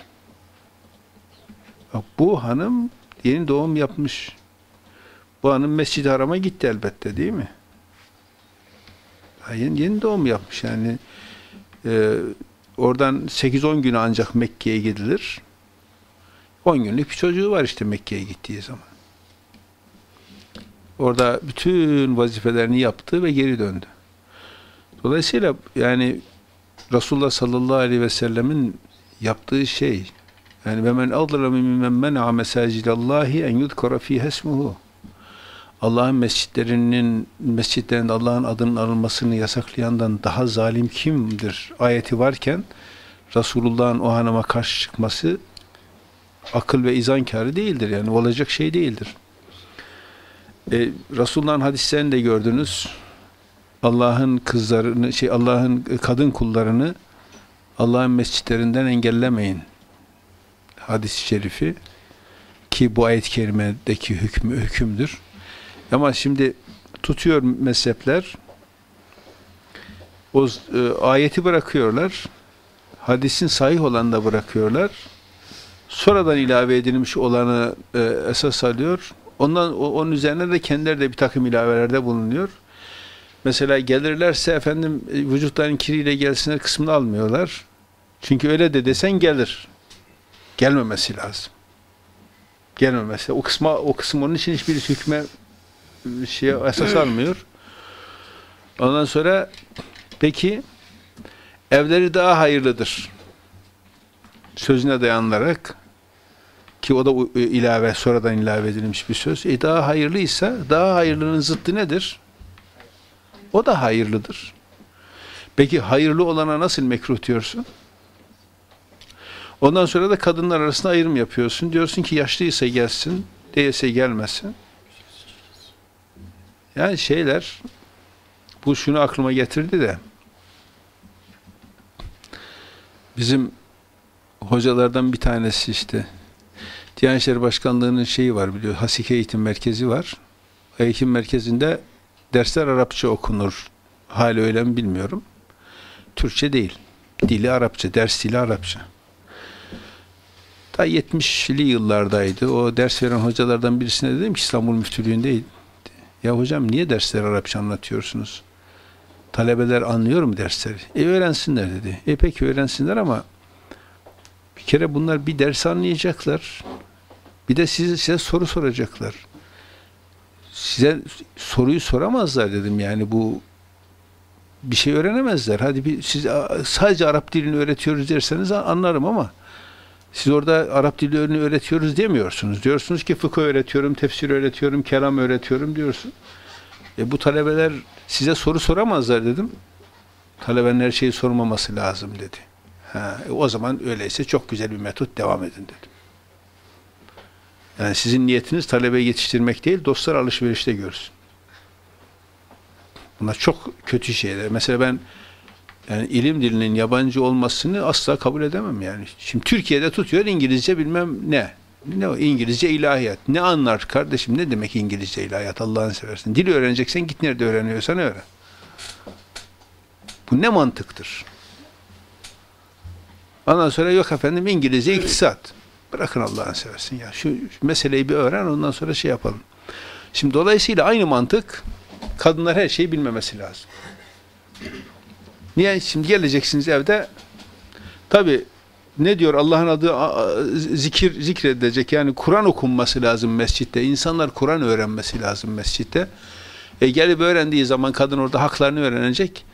Bak bu hanım yeni doğum yapmış. Bu hanım Mescid-i Haram'a gitti elbette değil mi? Yeni, yeni doğum yapmış yani. Ee, oradan 8-10 gün ancak Mekke'ye gidilir. 10 günlük bir çocuğu var işte Mekke'ye gittiği zaman. Orada bütün vazifelerini yaptı ve geri döndü. Dolayısıyla yani Resulullah sallallahu aleyhi ve sellemin yaptığı şey yani ve men adlama mimmen men'a mesacidallahi en yudkara fiha ismuhu. Allah'ın mescitlerinin mescitlerinde Allah'ın adının alınmasını yasaklayandan daha zalim kimdir? Ayeti varken Resulullah'ın o hanıma karşı çıkması akıl ve izankârı değildir. Yani olacak şey değildir. E, Resulullah'ın hadislerini de gördünüz. Allah'ın kızlarını, şey Allah'ın kadın kullarını Allah'ın mescitlerinden engellemeyin. Hadis-i şerifi ki bu ayet-i kerimedeki hükmü hükümdür. Ama şimdi tutuyor mezhepler o e, ayeti bırakıyorlar. Hadisin sahih olanı da bırakıyorlar. Sonradan ilave edilmiş olanı e, esas alıyor. Ondan onun üzerine de kendileri de bir takım ilavelerde bulunuyor. Mesela gelirlerse efendim e, vücutların kiriyle gelsinler kısmını almıyorlar. Çünkü öyle de desen gelir. Gelmemesi lazım. Gelmemesi. O kısma o kısım onun için hiçbir hükme e, şey esas almıyor. Ondan sonra peki evleri daha hayırlıdır. Sözüne dayanılarak ki o da u- ilave sonradan ilave edilmiş bir söz. E daha hayırlıysa daha hayırlının zıttı nedir? O da hayırlıdır. Peki hayırlı olana nasıl mekruh diyorsun? Ondan sonra da kadınlar arasında ayrım yapıyorsun. Diyorsun ki yaşlıysa gelsin, değilse gelmesin. Yani şeyler bu şunu aklıma getirdi de bizim hocalardan bir tanesi işte Diyanet İşleri Başkanlığı'nın şeyi var biliyor. Hasike Eğitim Merkezi var. Eğitim merkezinde dersler Arapça okunur. Hali öyle mi bilmiyorum. Türkçe değil. Dili Arapça, ders dili Arapça. Ta 70'li yıllardaydı. O ders veren hocalardan birisine dedim ki İstanbul Müftülüğü'ndeydi. Ya hocam niye dersleri Arapça anlatıyorsunuz? Talebeler anlıyor mu dersleri? E öğrensinler dedi. E peki öğrensinler ama bir kere bunlar bir ders anlayacaklar. Bir de size, size soru soracaklar. Size soruyu soramazlar dedim yani bu bir şey öğrenemezler. Hadi bir siz sadece Arap dilini öğretiyoruz derseniz anlarım ama siz orada Arap dilini öğretiyoruz demiyorsunuz. Diyorsunuz ki fıkıh öğretiyorum, tefsir öğretiyorum, kelam öğretiyorum diyorsun. E bu talebeler size soru soramazlar dedim. Talebenin her şeyi sormaması lazım dedi. Ha, e o zaman öyleyse çok güzel bir metot devam edin dedim. Yani sizin niyetiniz talebe yetiştirmek değil, dostlar alışverişte görsün. Bunlar çok kötü şeyler. Mesela ben yani ilim dilinin yabancı olmasını asla kabul edemem yani. Şimdi Türkiye'de tutuyor İngilizce bilmem ne. Ne o? İngilizce ilahiyat. Ne anlar kardeşim? Ne demek İngilizce ilahiyat? Allah'ını seversen. Dil öğreneceksen git nerede öğreniyorsan öğren. Bu ne mantıktır? Ondan sonra yok efendim İngilizce iktisat. Bırakın Allah'ını seversin ya. Şu, şu meseleyi bir öğren ondan sonra şey yapalım. Şimdi dolayısıyla aynı mantık kadınlar her şeyi bilmemesi lazım. Niye? Şimdi geleceksiniz evde tabi ne diyor Allah'ın adı zikir zikredilecek yani Kur'an okunması lazım mescitte. İnsanlar Kur'an öğrenmesi lazım mescitte. E gelip öğrendiği zaman kadın orada haklarını öğrenecek.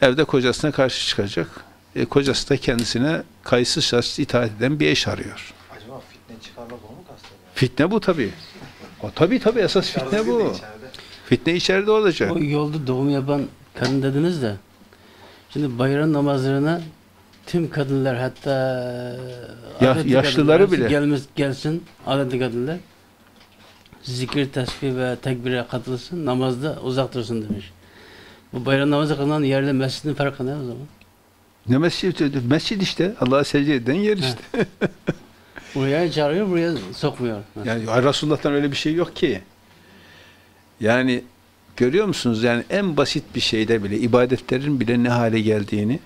Evde kocasına karşı çıkacak. E, kocası da kendisine kayıtsız şartsız itaat eden bir eş arıyor. Acaba fitne çıkarmak onu mu kastediyor? Fitne bu tabi. O tabi tabi esas fitne bu. Fitne içeride olacak. O yolda doğum yapan kadın dediniz de şimdi bayram namazlarına tüm kadınlar hatta Ya- yaşlıları kadınlar bile. gelmez, gelsin adetli kadınlar zikir, tesbih ve tekbire katılsın namazda uzak dursun demiş. Bu bayram namazı kılınan yerle mescidin farkı ne o zaman? Ne mescid? Mescid işte. Allah'a secde eden yer işte. *laughs* Buraya çağırıyor, buraya sokmuyor. Yani Resulullah'tan öyle bir şey yok ki. Yani görüyor musunuz yani en basit bir şeyde bile ibadetlerin bile ne hale geldiğini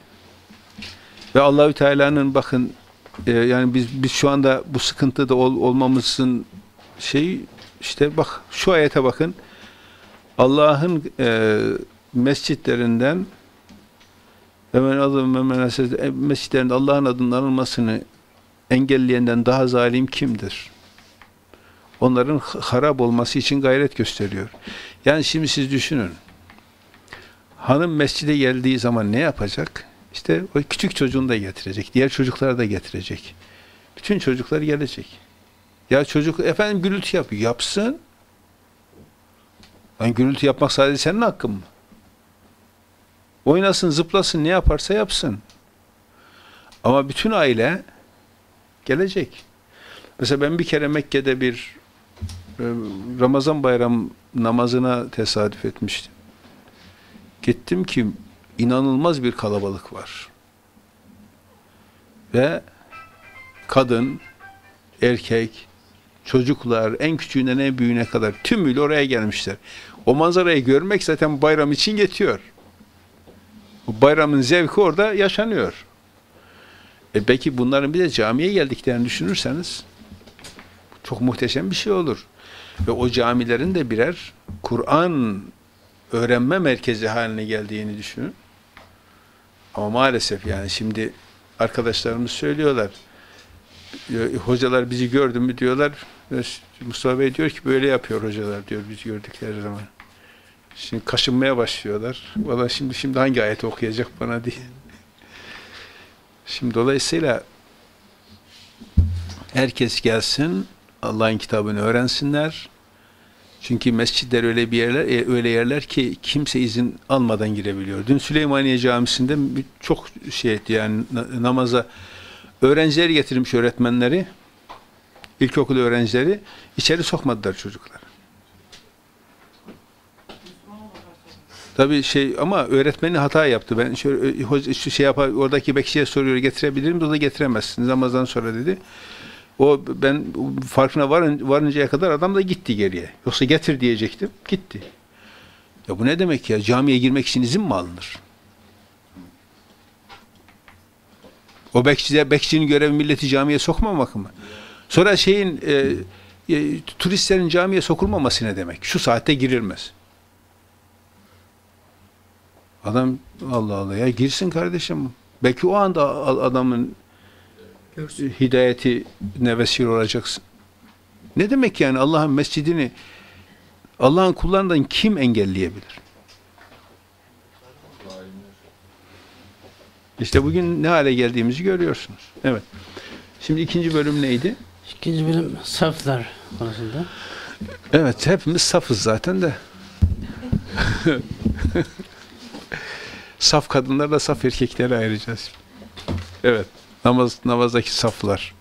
ve Allahü Teala'nın bakın e, yani biz biz şu anda bu sıkıntıda ol, olmamızın şeyi işte bak şu ayete bakın. Allah'ın e, mescitlerinden hemen adım hemen mescitlerinde Allah'ın adının anılmasını engelleyenden daha zalim kimdir? onların harap olması için gayret gösteriyor. Yani şimdi siz düşünün. Hanım mescide geldiği zaman ne yapacak? İşte o küçük çocuğunu da getirecek. Diğer çocukları da getirecek. Bütün çocuklar gelecek. Ya çocuk efendim gürültü yapıyor. Yapsın. Lan gürültü yapmak sadece senin hakkın mı? Oynasın, zıplasın, ne yaparsa yapsın. Ama bütün aile gelecek. Mesela ben bir kere Mekke'de bir e, Ramazan bayram namazına tesadüf etmiştim. Gittim ki inanılmaz bir kalabalık var. Ve kadın, erkek, çocuklar, en küçüğünden en büyüğüne kadar tümüyle oraya gelmişler. O manzarayı görmek zaten bayram için yetiyor. Bu bayramın zevki orada yaşanıyor. E peki bunların bir de camiye geldiklerini düşünürseniz çok muhteşem bir şey olur. Ve o camilerin de birer Kur'an öğrenme merkezi haline geldiğini düşünün. Ama maalesef yani şimdi arkadaşlarımız söylüyorlar. E, Hocalar bizi gördü mü diyorlar. Ve Mustafa Bey diyor ki böyle yapıyor hocalar diyor bizi gördükleri zaman. Şimdi kaşınmaya başlıyorlar. Valla şimdi şimdi hangi ayeti okuyacak bana diye. Şimdi dolayısıyla herkes gelsin, Allah'ın kitabını öğrensinler. Çünkü mescitler öyle bir yerler, e, öyle yerler ki kimse izin almadan girebiliyor. Dün Süleymaniye Camisi'nde çok şey etti yani na- namaza öğrencileri getirmiş öğretmenleri, ilkokul öğrencileri içeri sokmadılar çocuklar. Tabii şey ama öğretmeni hata yaptı. Ben şöyle şu şey yapar oradaki bekçiye soruyor getirebilir mi? O da getiremezsiniz namazdan sonra dedi. O ben farkına varın, varıncaya kadar adam da gitti geriye. Yoksa getir diyecektim. Gitti. Ya bu ne demek ya? Camiye girmek için izin mi alınır? O bekçiler, bekçinin görevi milleti camiye sokmamak mı? Sonra şeyin e, e, turistlerin camiye sokulmaması ne demek? Şu saatte girilmez. Adam Allah Allah ya girsin kardeşim. Belki o anda adamın Görsün. hidayeti ne vesile olacaksın. Ne demek yani Allah'ın mescidini Allah'ın kullarından kim engelleyebilir? İşte bugün ne hale geldiğimizi görüyorsunuz. Evet. Şimdi ikinci bölüm neydi? İkinci bölüm saflar konusunda. Evet, hepimiz safız zaten de. *laughs* Saf kadınlarla saf erkekleri ayıracağız. Evet. Namaz, namazdaki saflar.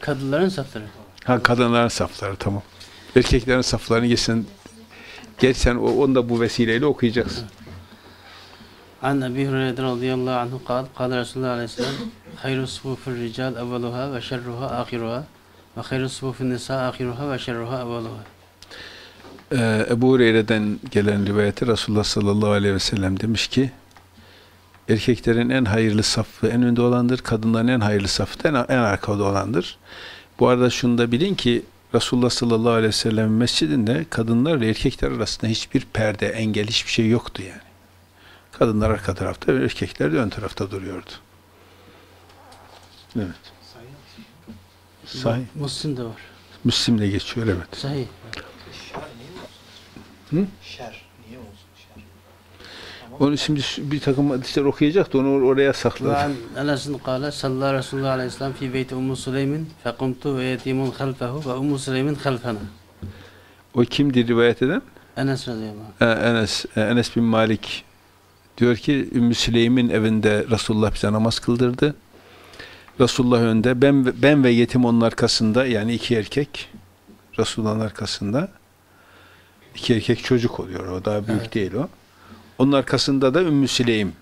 Kadınların safları. Ha kadınların safları tamam. Erkeklerin saflarını geçsin. Geç sen onu da bu vesileyle okuyacaksın. An Ebi Hureyre radıyallahu anhu kal, kal Resulullah aleyhisselam hayru sufufur rical evveluha ve şerruha ahiruha ve hayru sufufun nisa ahiruha ve şerruha evveluha. Ee, Ebu Hureyre'den gelen rivayete Resulullah sallallahu aleyhi ve sellem demiş ki erkeklerin en hayırlı safı en önde olandır, kadınların en hayırlı safı da en, en arkada olandır. Bu arada şunu da bilin ki Resulullah sallallahu aleyhi ve sellem mescidinde kadınlarla erkekler arasında hiçbir perde, engel, hiçbir şey yoktu yani. Kadınlar arka tarafta, erkekler de ön tarafta duruyordu. Evet. Sahih. Müslim de var. Müslim'de geçiyor evet. Sahih. Şer. Olsun şer? Onu şimdi bir takım hadisler okuyacak da onu oraya sakladı. Ve Enes'in kâle sallallahu Resulullah aleyhisselam fi beyti Ummu Süleym'in fekumtu ve yetimun halfehu ve Ummu Süleym'in halfena. O kimdi rivayet eden? Enes radıyallahu anh. E, Enes, e, Enes bin Malik diyor ki Ümmü Süleym'in evinde Resulullah bize namaz kıldırdı. Resulullah önde, ben, ben ve yetim onun arkasında yani iki erkek Resulullah'ın arkasında iki erkek çocuk oluyor. O daha büyük evet. değil o. Onun arkasında da Ümmü Süleym.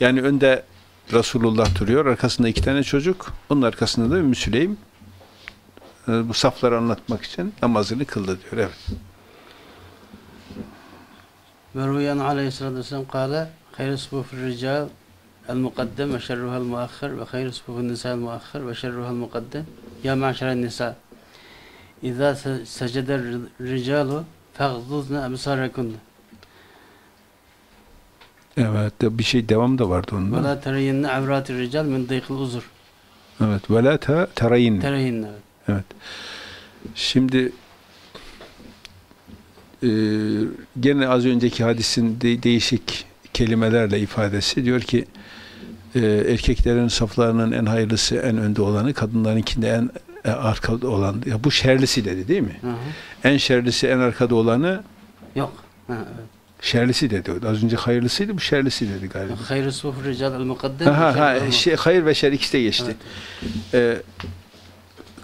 Yani önde Resulullah duruyor. Arkasında iki tane çocuk. Onun arkasında da Ümmü Süleym ee, bu safları anlatmak için namazını kıldı diyor. Evet. Ve rüyan aleyhissalatü vesselam kâle hayr-ı sufufir rical el mukaddem ve şerruhel muakhir ve hayr-ı sufufin nisa'el muakhir ve şerruhel mukaddem ya maşeren nisa İzâ seceder ricalu fâgduzne emsârekunne Evet. Bir şey devam da vardı onun. Vela tereyinne evrati rical min dıykıl uzur. Evet. Vela tereyinne. Tereyinne. Evet. Şimdi e, gene az önceki hadisin de, değişik kelimelerle ifadesi diyor ki e, erkeklerin saflarının en hayırlısı en önde olanı kadınlarınkinde en e, arkada olan ya bu şerlisi dedi değil mi? Hı hı. En şerlisi en arkada olanı yok. Ha, evet. Şerlisi dedi. Az önce hayırlısıydı bu şerlisi dedi galiba. Hayır suhur rical mukaddes. Ha ha şey, hayır ve şer ikisi de geçti. Evet. Ee,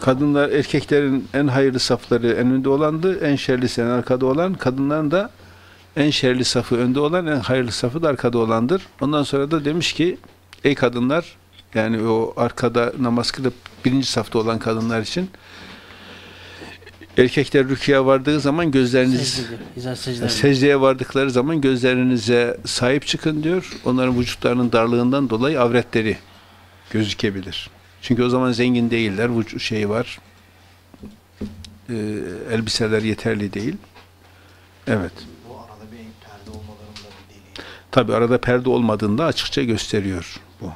kadınlar erkeklerin en hayırlı safları en önde olandı, en şerlisi en arkada olan, kadınların da en şerli safı önde olan, en hayırlı safı da arkada olandır. Ondan sonra da demiş ki ey kadınlar yani o arkada namaz kılıp birinci safta olan kadınlar için erkekler rüküye vardığı zaman gözleriniz Secde. İza secde. secdeye vardıkları zaman gözlerinize sahip çıkın diyor. Onların vücutlarının darlığından dolayı avretleri gözükebilir. Çünkü o zaman zengin değiller. Vücut şeyi var. Ee, elbiseler yeterli değil. Evet. Bu arada bir perde olmalarının da bir deliği. Tabi arada perde olmadığında açıkça gösteriyor bu.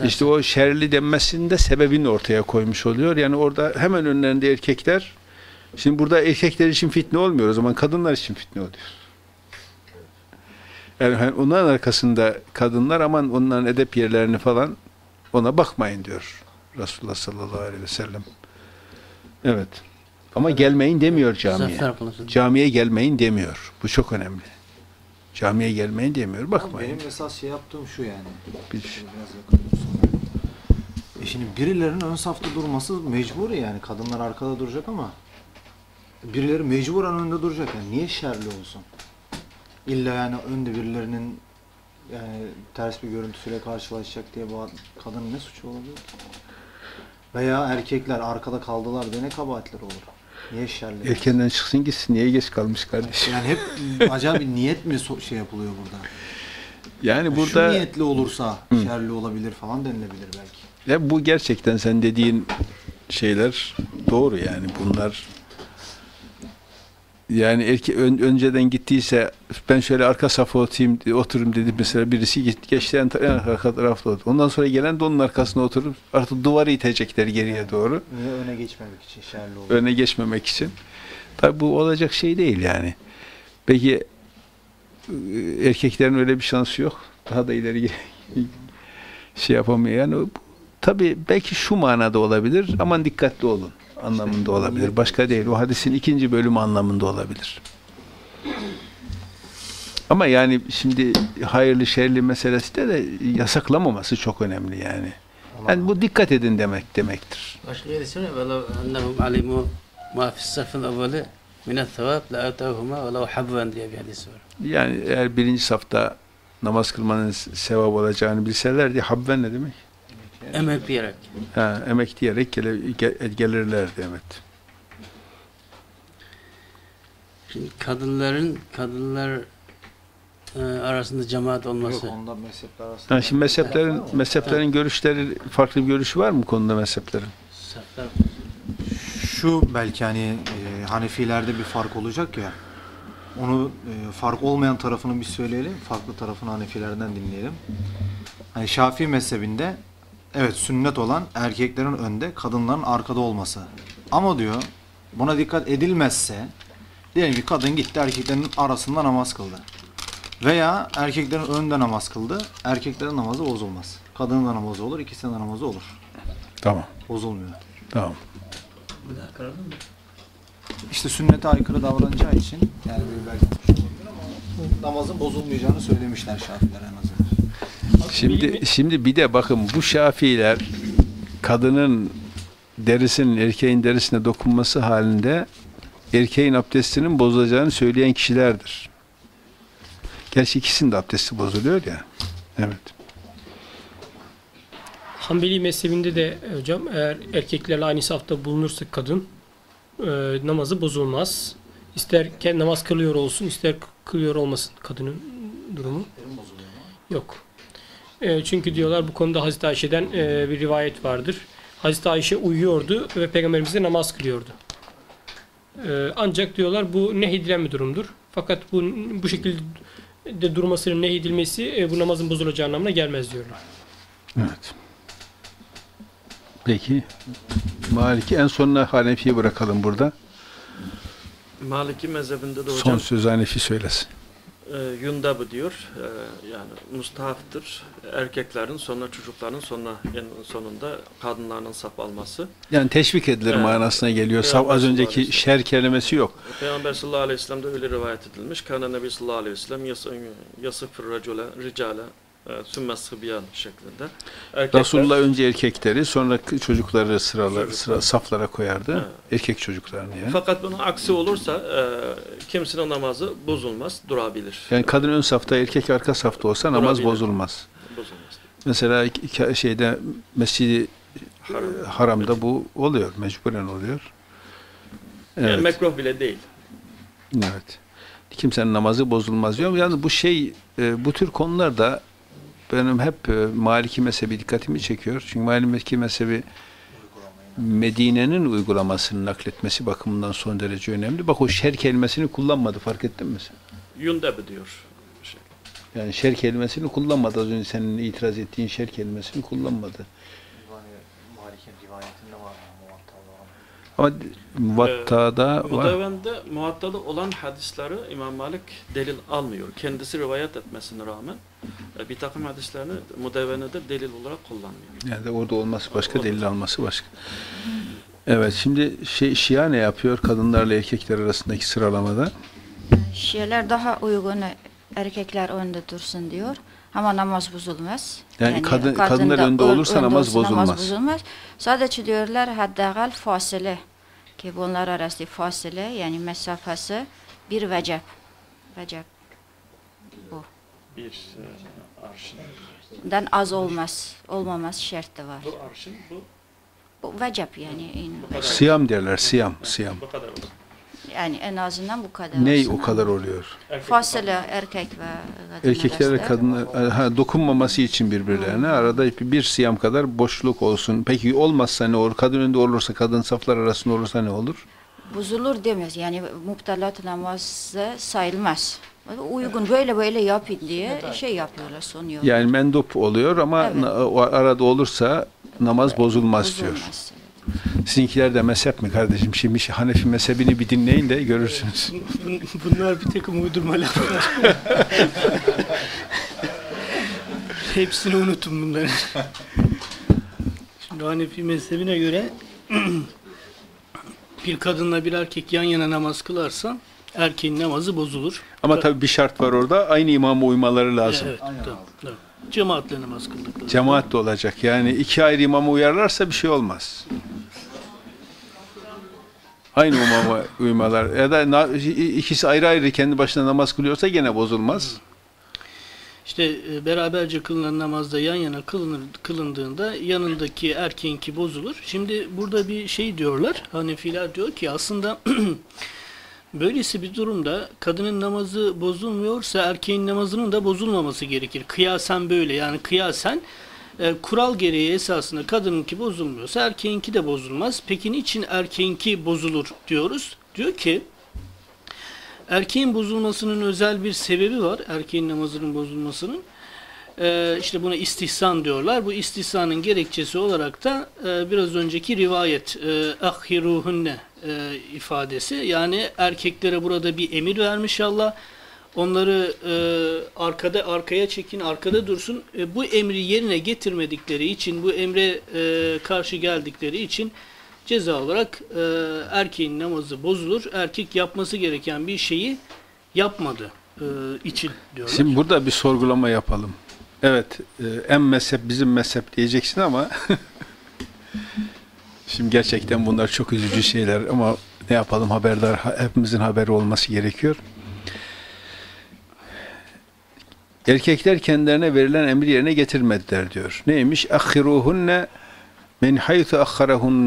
Bu. İşte o şerli denmesinde sebebini ortaya koymuş oluyor. Yani orada hemen önlerinde erkekler Şimdi burada erkekler için fitne olmuyor. O zaman kadınlar için fitne oluyor. Yani hani onların arkasında kadınlar aman onların edep yerlerini falan ona bakmayın diyor Resulullah sallallahu aleyhi ve sellem. Evet. Ama gelmeyin demiyor camiye. Camiye gelmeyin demiyor. Bu çok önemli. Camiye gelmeyin demiyor. Bakmayın. Benim esas şey yaptığım şu yani. Bir- Şöyle biraz. E şimdi birilerinin ön safta durması mecbur yani. Kadınlar arkada duracak ama birileri mecburen önde duracak. Yani niye şerli olsun? İlla yani önde birilerinin yani ters bir görüntüsüyle karşılaşacak diye bu kadının ne suçu olabilir ki? Veya erkekler arkada kaldılar diye ne kabahatler olur? Niye şerli? Erkenden çıksın gitsin. Niye geç kalmış kardeşim? Yani hep acaba bir niyet mi şey yapılıyor burada? Yani Şu burada niyetli olursa şerli olabilir falan denilebilir belki. ya bu gerçekten sen dediğin şeyler doğru yani bunlar Yani erke, ön- önceden gittiyse ben şöyle arka safa oturayım, otururum dedi mesela birisi git, geçti en, en arka tarafta oturdu. Ondan sonra gelen de onun arkasına oturup artık duvarı itecekler geriye doğru. Niye öne geçmemek için şerli olur? öne geçmemek için. Tabi bu olacak şey değil yani. Peki e, erkeklerin öyle bir şansı yok. Daha da ileri *laughs* şey yapamıyor. Yani tabi belki şu manada olabilir. Aman dikkatli olun anlamında olabilir. Başka değil. O hadisin ikinci bölümü anlamında olabilir. Ama yani şimdi hayırlı şerli meselesi de, de yasaklamaması çok önemli yani. Yani bu dikkat edin demek demektir. Başka yerde söylüyor. Velev ennehum alimu ma fissafil evveli minel sevap la etevhuma velev habben diye bir hadis var. Yani eğer birinci safta namaz kılmanın sevap olacağını bilselerdi habben ne demek? Emekleyerek. Ha, emek diyerek gele, ge- gelirlerdi evet. Şimdi kadınların kadınlar e, arasında cemaat olması. Yok onda mezhepler arasında. Ha, şimdi mezheplerin mezheplerin görüşleri farklı bir görüşü var mı bu konuda mezheplerin? Saflar. Şu belki hani e, Hanefilerde bir fark olacak ya. Onu e, fark olmayan tarafını bir söyleyelim. Farklı tarafını Hanefilerden dinleyelim. Hani Şafii mezhebinde evet sünnet olan erkeklerin önde, kadınların arkada olması. Ama diyor buna dikkat edilmezse diyelim ki kadın gitti erkeklerin arasında namaz kıldı. Veya erkeklerin önünde namaz kıldı. Erkeklerin namazı bozulmaz. Kadının da namazı olur, ikisinin de namazı olur. Tamam. Bozulmuyor. Tamam. İşte sünnete aykırı davranacağı için yani bir belki namazın bozulmayacağını söylemişler Şafiler en azından. Şimdi şimdi bir de bakın bu Şafiiler kadının derisinin erkeğin derisine dokunması halinde erkeğin abdestinin bozulacağını söyleyen kişilerdir. Gerçi ikisinin de abdesti bozuluyor ya. Evet. Hanbeli mezhebinde de e, hocam eğer erkeklerle aynı safta bulunursa kadın e, namazı bozulmaz. İster namaz kılıyor olsun, ister kılıyor olmasın kadının durumu. Yok. E, çünkü diyorlar bu konuda Hazreti Ayşe'den e, bir rivayet vardır. Hazreti Ayşe uyuyordu ve Peygamberimiz de namaz kılıyordu. E, ancak diyorlar bu nehyedilen bir durumdur. Fakat bu bu şekilde de durmasının nehyedilmesi e, bu namazın bozulacağı anlamına gelmez diyorlar. Evet. Peki. Maliki en sonuna Hanefi'yi bırakalım burada. Maliki mezhebinde de Son hocam söz Hanefi söylesin. E, yundabı diyor. E, yani mustahaftır. Erkeklerin sonra çocukların sonra en sonunda kadınların sap alması. Yani teşvik edilir Evet. manasına geliyor. Peygamber Az önceki şer kelimesi yok. Peygamber sallallahu aleyhi ve sellem'de öyle rivayet edilmiş. Kana Nebi sallallahu aleyhi ve sellem yas- yasıfır racule ricale sümme sıbyan şeklinde. Erkekler, Resulullah önce erkekleri sonra çocukları sıralar, sıra, saflara koyardı. Evet. Erkek çocuklarını yani. Fakat bunun aksi olursa e, kimsenin namazı bozulmaz, durabilir. Yani kadın ön safta, erkek arka safta olsa namaz Durabilir. bozulmaz. Bozulmaz. Mesela şeyde Mescid-i Haram. e, Haram'da bu oluyor, mecburen oluyor. Yani Evet. mekruh bile değil. Evet. Kimsenin namazı bozulmaz diyor. Yalnız bu şey, e, bu tür konularda benim hep e, Maliki mezhebi dikkatimi çekiyor. Çünkü Maliki mezhebi Medine'nin uygulamasını nakletmesi bakımından son derece önemli. Bak o şer kelimesini kullanmadı fark ettin mi sen? Yundabı diyor. Yani şer kelimesini kullanmadı. Az önce senin itiraz ettiğin şer kelimesini kullanmadı. Malik'in rivayetinde var Ama Muvatta'da var. Mudevvende muhattada olan hadisleri İmam Malik delil almıyor. Kendisi rivayet etmesine rağmen e, bir takım hadislerini Mudevvene'de delil olarak kullanmıyor. Yani de orada olması başka, delil alması başka. Evet, şimdi şey Şia ne yapıyor kadınlarla erkekler arasındaki sıralamada? Şiiler daha uygun erkekler önde dursun diyor. Ama namaz bozulmaz. Yani kadın- kadın kadınlar da önde ön- olursa namaz olsa bozulmaz. bozulmaz. Sadece diyorlar haddagal fasile ki bunlar arasında fasile yani mesafesi bir vecep. Vecep. Bir e, arşın. Dan az olmaz. Olmamaz şartı var. Bu arşın bu, Bu vecep yani. in- bu kadar. Siyam derler, siyam, siyam. Bu kadar olur. Yani en azından bu kadar Ney o kadar oluyor? Erkek Fasile erkek ve kadın Erkeklerle arasında. kadınlar ha, dokunmaması için birbirlerine arada bir siyam kadar boşluk olsun. Peki olmazsa ne olur? Kadın önde olursa, kadın saflar arasında olursa ne olur? bozulur demez. Yani muptalat namazı sayılmaz. Uygun böyle böyle yapın diye şey yapıyorlar sonuyor. Yani mendup oluyor ama Evet. arada olursa namaz bozulmaz diyor. Bozulmaz. Sizinkiler de mezhep mi kardeşim? Şimdi şu Hanefi mezhebini bir dinleyin de görürsünüz. Bunlar bir takım uydurma laflar. Hepsini unutun bunları. Şimdi Hanefi mezhebine göre bir kadınla bir erkek yan yana namaz kılarsa erkeğin namazı bozulur. Ama tabii bir şart var orada. Aynı imama uymaları lazım. Evet, tamam, tamam. Cemaatle namaz kıldıkları. Cemaat de olacak. Yani iki ayrı imama uyarlarsa bir şey olmaz. Aynı imama uymalar. Ya da ikisi ayrı ayrı kendi başına namaz kılıyorsa gene bozulmaz. İşte e, beraberce kılınan namazda yan yana kılınır, kılındığında yanındaki erkeğinki bozulur. Şimdi burada bir şey diyorlar. Hanefiler diyor ki aslında *clears throat* böylesi bir durumda kadının namazı bozulmuyorsa erkeğin namazının da bozulmaması gerekir. Kıyasen böyle yani kıyasen e, kural gereği esasında kadınınki bozulmuyorsa erkeğinki de bozulmaz. Peki niçin erkeğinki bozulur diyoruz? Diyor ki Erkeğin bozulmasının özel bir sebebi var. Erkeğin namazının bozulmasının. Ee, işte buna istihsan diyorlar. Bu istihsanın gerekçesi olarak da e, biraz önceki rivayet e, ahhiruhunne e, ifadesi. Yani erkeklere burada bir emir vermiş Allah. Onları e, arkada arkaya çekin, arkada dursun. E, bu emri yerine getirmedikleri için, bu emre e, karşı geldikleri için ceza olarak e, erkeğin namazı bozulur. Erkek yapması gereken bir şeyi yapmadı e, için diyorlar. Şimdi burada bir sorgulama yapalım. Evet, e, en mezhep bizim mezhep diyeceksin ama *laughs* şimdi gerçekten bunlar çok üzücü şeyler ama ne yapalım haberdar hepimizin haberi olması gerekiyor. Erkekler kendilerine verilen emri yerine getirmediler diyor. Neymiş? Akhiruhunne min haythu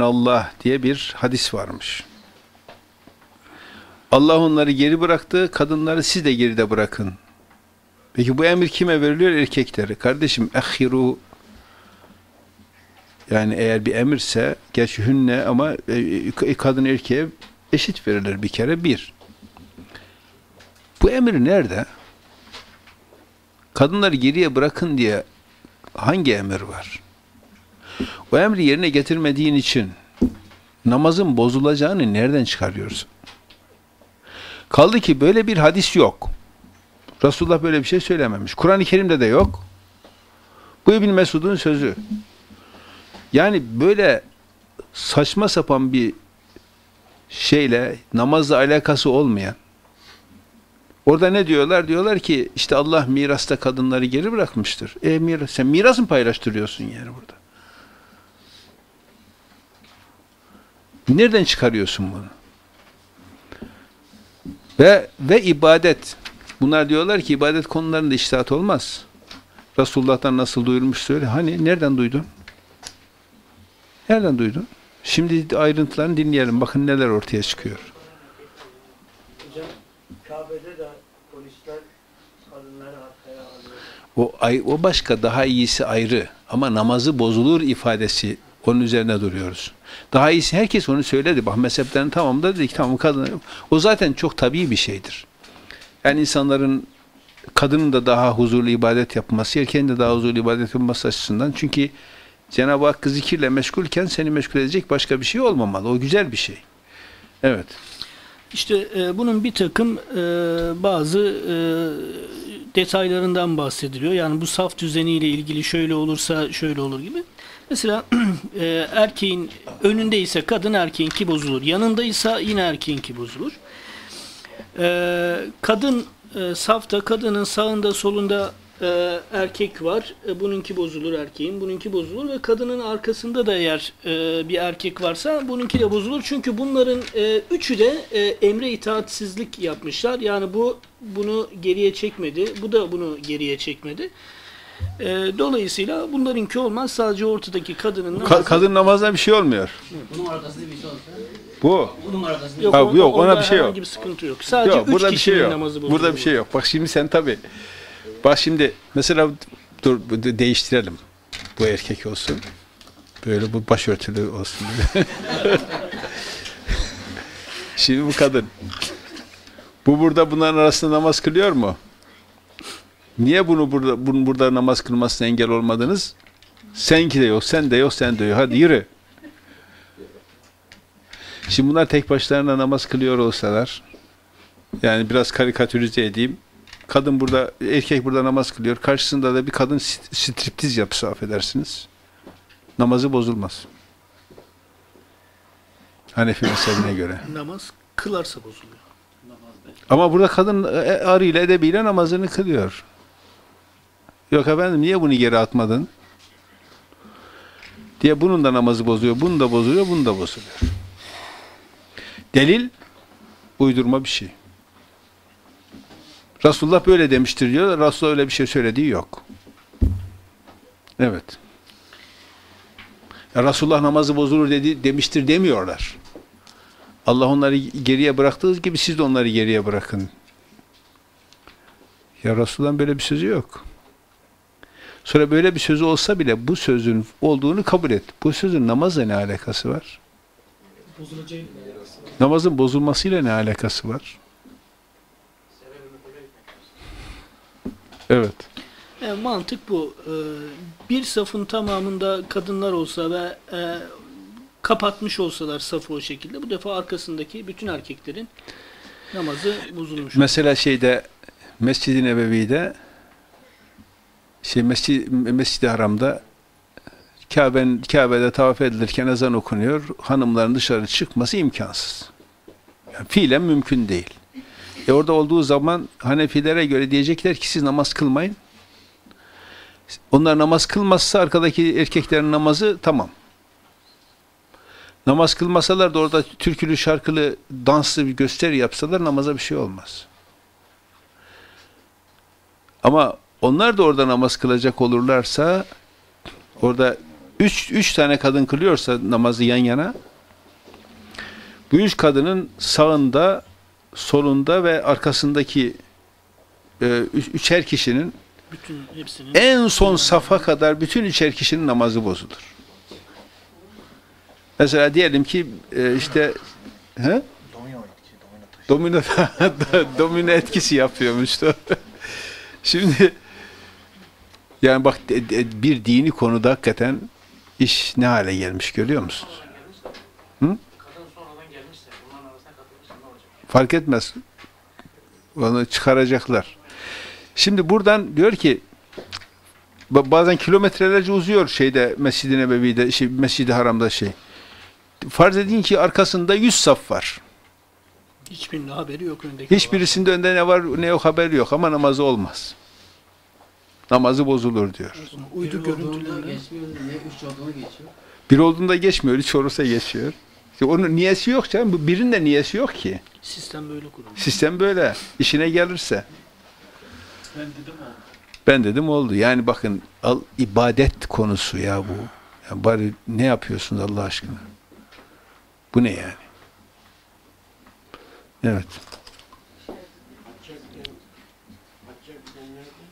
Allah diye bir hadis varmış. Allah onları geri bıraktı, kadınları siz de geride bırakın. Peki bu emir kime veriliyor? Erkeklere. Kardeşim ahiru yani eğer bir emirse gerçi hünne ama e, kadın erkeğe eşit verilir bir kere bir. Bu emir nerede? Kadınları geriye bırakın diye hangi emir var? O emri yerine getirmediğin için namazın bozulacağını nereden çıkarıyorsun? Kaldı ki böyle bir hadis yok. Resulullah böyle bir şey söylememiş. Kur'an-ı Kerim'de de yok. Bu İbn Mesud'un sözü. Yani böyle saçma sapan bir şeyle namazla alakası olmayan Orada ne diyorlar? Diyorlar ki işte Allah mirasta kadınları geri bırakmıştır. E miras, sen miras mı paylaştırıyorsun yani burada? Nereden çıkarıyorsun bunu? Ve ve ibadet. Bunlar diyorlar ki ibadet konularında iştahat olmaz. Resulullah'tan nasıl duyurmuş söyle. Hani nereden duydun? Nereden duydun? Şimdi ayrıntılarını dinleyelim. Bakın neler ortaya çıkıyor. Kabe'de de polisler kadınları arkaya alıyor. O, o başka daha iyisi ayrı. Ama namazı bozulur ifadesi onun üzerine duruyoruz. Daha iyisi herkes onu söyledi. Bak mezheplerin tamamında dedik tamam kadın. O zaten çok tabii bir şeydir. Yani insanların kadının da daha huzurlu ibadet yapması, erkeğin de daha huzurlu ibadet yapması açısından. Çünkü Cenab-ı Hakk'ı zikirle meşgulken seni meşgul edecek başka bir şey olmamalı. O güzel bir şey. Evet. İşte e, bunun bir takım e, bazı e, detaylarından bahsediliyor. Yani bu saf düzeniyle ilgili şöyle olursa şöyle olur gibi. Mesela *clears throat* e, erkeğin önündeyse kadın erkeğinki bozulur. Yanındaysa yine erkeğinki bozulur. E, kadın e, safta kadının sağında solunda e, erkek var. E, bununki bozulur erkeğin. Bununki bozulur ve kadının arkasında da eğer e, bir erkek varsa bununki de bozulur. Çünkü bunların e, üçü de e, emre itaatsizlik yapmışlar. Yani bu bunu geriye çekmedi. Bu da bunu geriye çekmedi. E, dolayısıyla bunlarınki olmaz. Sadece ortadaki kadının Ka- namazı- kadın namazda bir şey olmuyor. Bunun arkasında bir şey olsa. Bu. Bunun arkasında Yok, Ha, yok, ona onda bir şey yok. herhangi bir sıkıntı yok. Sadece Yok, üç burada bir şey kişinin yok. namazı Burada bir şey yok. Bak şimdi sen tabi. Bak şimdi mesela dur değiştirelim. Bu erkek olsun. Böyle bu başörtülü olsun. *laughs* Şimdi bu kadın. Bu burada bunların arasında namaz kılıyor mu? Niye bunu burada bunun burada namaz kılmasına engel olmadınız? Senki de yok, sen de yok, sen de yok. Hadi yürü. Şimdi bunlar tek başlarına namaz kılıyor olsalar, yani biraz karikatürize edeyim. Kadın burada, erkek burada namaz kılıyor. Karşısında da bir kadın st- striptiz yapısı affedersiniz. Namazı bozulmaz. Hanefi mezhebine göre. Namaz kılarsa bozuluyor. Ama burada kadın e, arıyla edebiyle namazını kılıyor. Yok efendim niye bunu geri atmadın? Diye bunun da namazı bozuyor, bunu da bozuyor, bunu da bozuluyor. Delil uydurma bir şey. Resulullah böyle demiştir diyor. Resulullah öyle bir şey söylediği yok. Evet. Ya Resulullah namazı bozulur dedi demiştir demiyorlar. Allah onları geriye bıraktığı gibi siz de onları geriye bırakın. Ya Resulullah'ın böyle bir sözü yok. Sonra böyle bir sözü olsa bile bu sözün olduğunu kabul et. Bu sözün namazla ne alakası var? Namazın bozulmasıyla ne alakası var? Evet. E, mantık bu. E, bir safın tamamında kadınlar olsa ve e, kapatmış olsalar safı o şekilde bu defa arkasındaki bütün erkeklerin namazı bozulmuş. Mesela şeyde Mescid-i Nebevi'de şey Mescid, Mescid-i Haram'da Kabe'nin Kabe'de tavaf edilirken ezan okunuyor. Hanımların dışarı çıkması imkansız. Yani fiilen mümkün değil. E orada olduğu zaman Hanefilere göre diyecekler ki siz namaz kılmayın. Onlar namaz kılmazsa arkadaki erkeklerin namazı tamam. Namaz kılmasalar da orada türkülü, şarkılı, danslı bir gösteri yapsalar namaza bir şey olmaz. Ama onlar da orada namaz kılacak olurlarsa orada üç, üç tane kadın kılıyorsa namazı yan yana bu üç kadının sağında, solunda ve arkasındaki e, üç- üçer kişinin Bütün hepsinin en son safa kadar bütün üçer kişinin namazı bozulur. Mesela diyelim ki e, işte he? Domino domino etkisi *laughs* yapıyormuştu. *laughs* Şimdi yani bak bir dini konuda hakikaten iş ne hale gelmiş görüyor musunuz? Hı? Fark etmez. Onu çıkaracaklar. Şimdi buradan diyor ki ba- bazen kilometrelerce uzuyor şeyde Mescid-i Nebevi'de şey, Mescid-i Haram'da şey. Farz edin ki arkasında 100 saf var. hiçbirinin haberi yok öndeki. Hiçbirisinde önde ne var ne yok haberi yok ama namazı olmaz. Namazı bozulur diyor. Uydu görüntülerden geçmiyor, ne üç olduğunu geçiyor. Bir olduğunda geçmiyor, üç olursa geçiyor. Onun niyesi yok canım. Bu birinin de niyesi yok ki. sistem böyle kurulmuş. Sistem böyle. İşine gelirse. Ben dedim oldu. Yani bakın al, ibadet konusu ya bu. Ya bari ne yapıyorsunuz Allah aşkına? Bu ne yani? Evet. Hacca gidenler de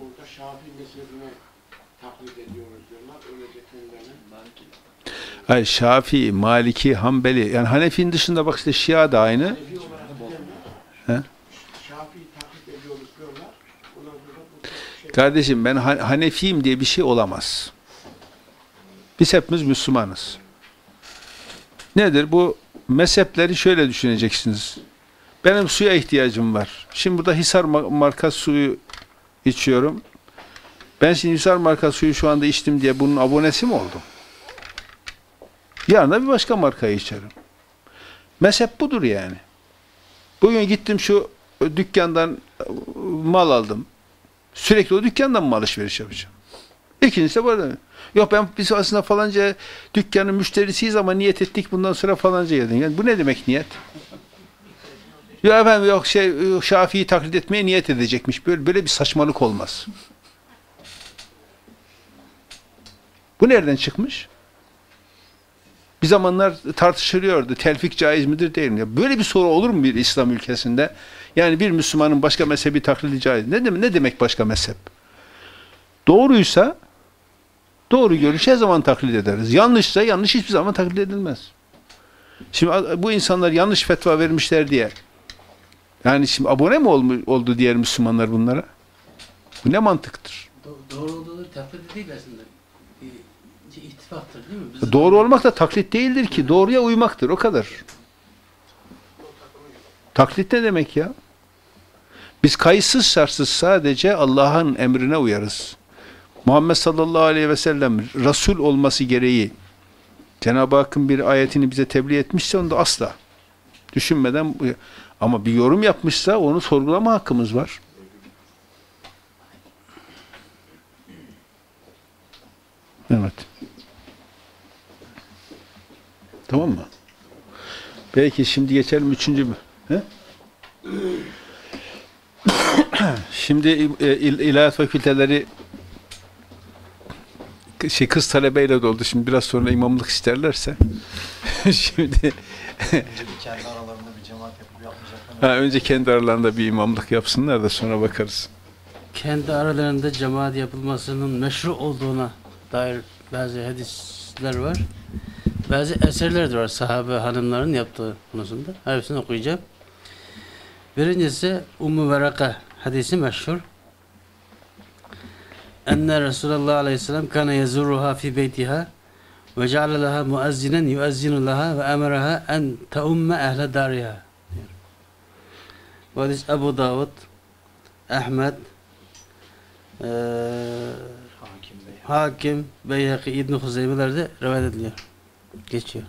orada Şafii mezhebine taklit ediyoruz diyorlar. Öyle de kendilerine Hayır, Şafii, Maliki, Hanbeli. Yani Hanefi'nin dışında bak işte Şia da aynı. Kardeşim ben Ha- Hanefiyim diye bir şey olamaz. Biz hepimiz Müslümanız. Nedir bu? Mezhepleri şöyle düşüneceksiniz. Benim suya ihtiyacım var. Şimdi burada Hisar ma- marka suyu içiyorum. Ben şimdi Hisar marka suyu şu anda içtim diye bunun abonesi mi oldum? Yarın da bir başka markayı içerim. Mezhep budur yani. Bugün gittim şu dükkandan e, mal aldım. Sürekli o dükkandan mı alışveriş yapacağım? İkincisi de arada. Yok ben biz aslında falanca dükkanın müşterisiyiz ama niyet ettik bundan sonra falanca yedin. Yani bu ne demek niyet? Ya efendim yok şey Şafii'yi taklit etmeye niyet edecekmiş. Böyle böyle bir saçmalık olmaz. Bu nereden çıkmış? Bir zamanlar tartışılıyordu. Telfik caiz midir değil mi? Böyle bir soru olur mu bir İslam ülkesinde? Yani bir Müslümanın başka mezhebi taklidi caiz. Ne demek, ne demek başka mezhep? Doğruysa doğru görüş her zaman taklit ederiz. Yanlışsa yanlış hiçbir zaman taklit edilmez. Şimdi bu insanlar yanlış fetva vermişler diye. Yani şimdi abone mi olmu- oldu diğer Müslümanlar bunlara? Bu ne mantıktır? Do- doğru olduğu taklit. Bir ittifaktır değil mi? Biz Doğru olmak da taklit değildir ki. Doğruya uymaktır. O kadar. Taklit ne demek ya? Biz kayıtsız şartsız sadece Allah'ın emrine uyarız. Muhammed sallallahu aleyhi ve sellem Resul olması gereği Cenab-ı Hakk'ın bir ayetini bize tebliğ etmişse onu da asla düşünmeden ama bir yorum yapmışsa onu sorgulama hakkımız var. Evet. Tamam mı? Peki şimdi geçelim üçüncü mü? He? *coughs* şimdi e, il, ilahiyat fakülteleri şey kız talebeyle doldu. Şimdi biraz sonra imamlık isterlerse. *laughs* şimdi kendi aralarında bir cemaat yapıp yapmayacaklar. ha, önce kendi aralarında bir imamlık yapsınlar da sonra bakarız. kendi aralarında cemaat yapılmasının meşru olduğuna dair bazı hadisler var. Bazı eserler de var sahabe hanımların yaptığı konusunda. Hepsini okuyacağım. Birincisi Ummu Veraka hadisi meşhur. Enne Resulullah Aleyhisselam kana yezuruha fi beytiha ve ceale leha muazzinen yuazzinu leha ve emeraha en teumme ehle dariha. Bu hadis Ebu Davud, Ahmet, eee Hakim Bey. Hakim, Beyhaki, İbn-i Huzeyme'lerde rivayet ediliyor. Geçiyor.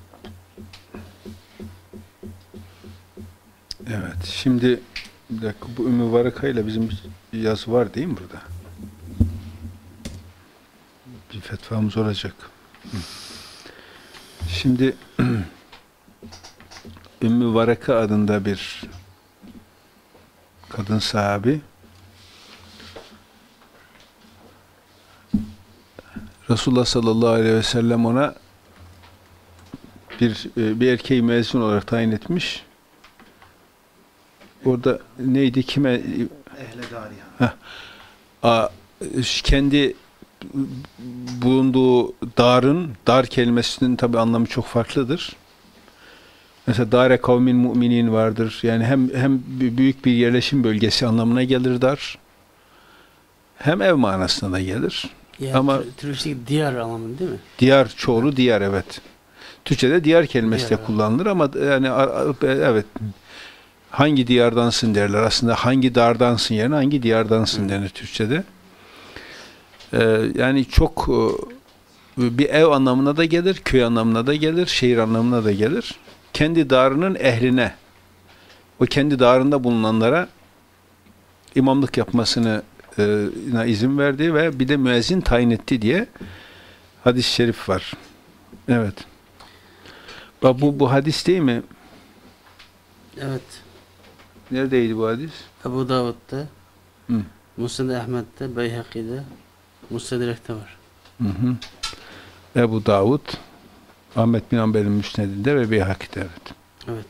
Evet. Şimdi bir dakika bu Ümmü Varaka ile bizim bir yazı var değil mi burada? Bir fetvamız olacak. Şimdi *clears throat* Ümmü Varaka adında bir kadın sahabi Resulullah sallallahu aleyhi ve sellem ona bir e, bir erkeği mezun olarak tayin etmiş. Orada neydi kime Ehle Dariya. a, kendi bulunduğu darın dar kelimesinin tabi anlamı çok farklıdır. Mesela dare kavmin müminin vardır. Yani hem hem büyük bir yerleşim bölgesi anlamına gelir dar. Hem ev manasına da gelir. Yani Ama- turistik diyar anlamında değil mi? Diyar çoğulu diyar evet. Türkçe'de diyar kelimesi de Diyar, kullanılır ama yani evet hangi diyardansın derler. Aslında hangi dardansın yerine hangi diyardansın denir Türkçe'de. Ee, yani çok e, bir ev anlamına da gelir, köy anlamına da gelir, şehir anlamına da gelir. Kendi darının ehline, o kendi darında bulunanlara imamlık yapmasını e, izin verdi ve bir de müezzin tayin etti diye hadis-i şerif var. Evet. Bak bu bu hadis değil mi? Evet. Neredeydi bu hadis? Ebu Davud'da, Hı. Musned Ahmet'te, Beyhaki'de, Mustedrek'te var. Hı hı. Ebu Davud, Ahmet bin Hanbel'in müsnedinde ve Beyhaki'de evet. Evet.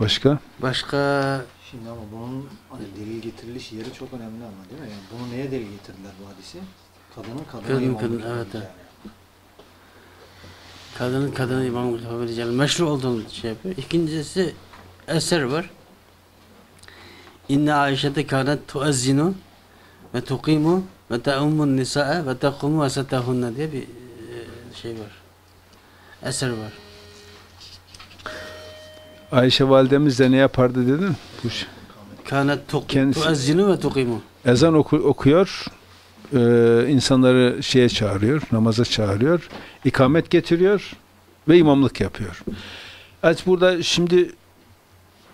Başka? Başka Şimdi ama bunun hani delil getiriliş yeri çok önemli ama değil mi? Yani bunu neye delil getirdiler bu hadisi? Kadının kadına Kadın, kadın, evet, yapabileceğini. kadının kadına imamlık yapabileceğini meşru olduğunu şey yapıyor. İkincisi eser var. İnne Ayşe'de kânet tuazzinu ve tuqimu ve teummun nisa'a ve tekumu ve diye bir e, şey var. Eser var. Ayşe validemiz de ne yapardı dedin? Bu ş- Kânet tu- Kendisi- tuazzinu ve tuqimu. Ezan oku- okuyor, e, insanları şeye çağırıyor, namaza çağırıyor, ikamet getiriyor ve imamlık yapıyor. Evet burada şimdi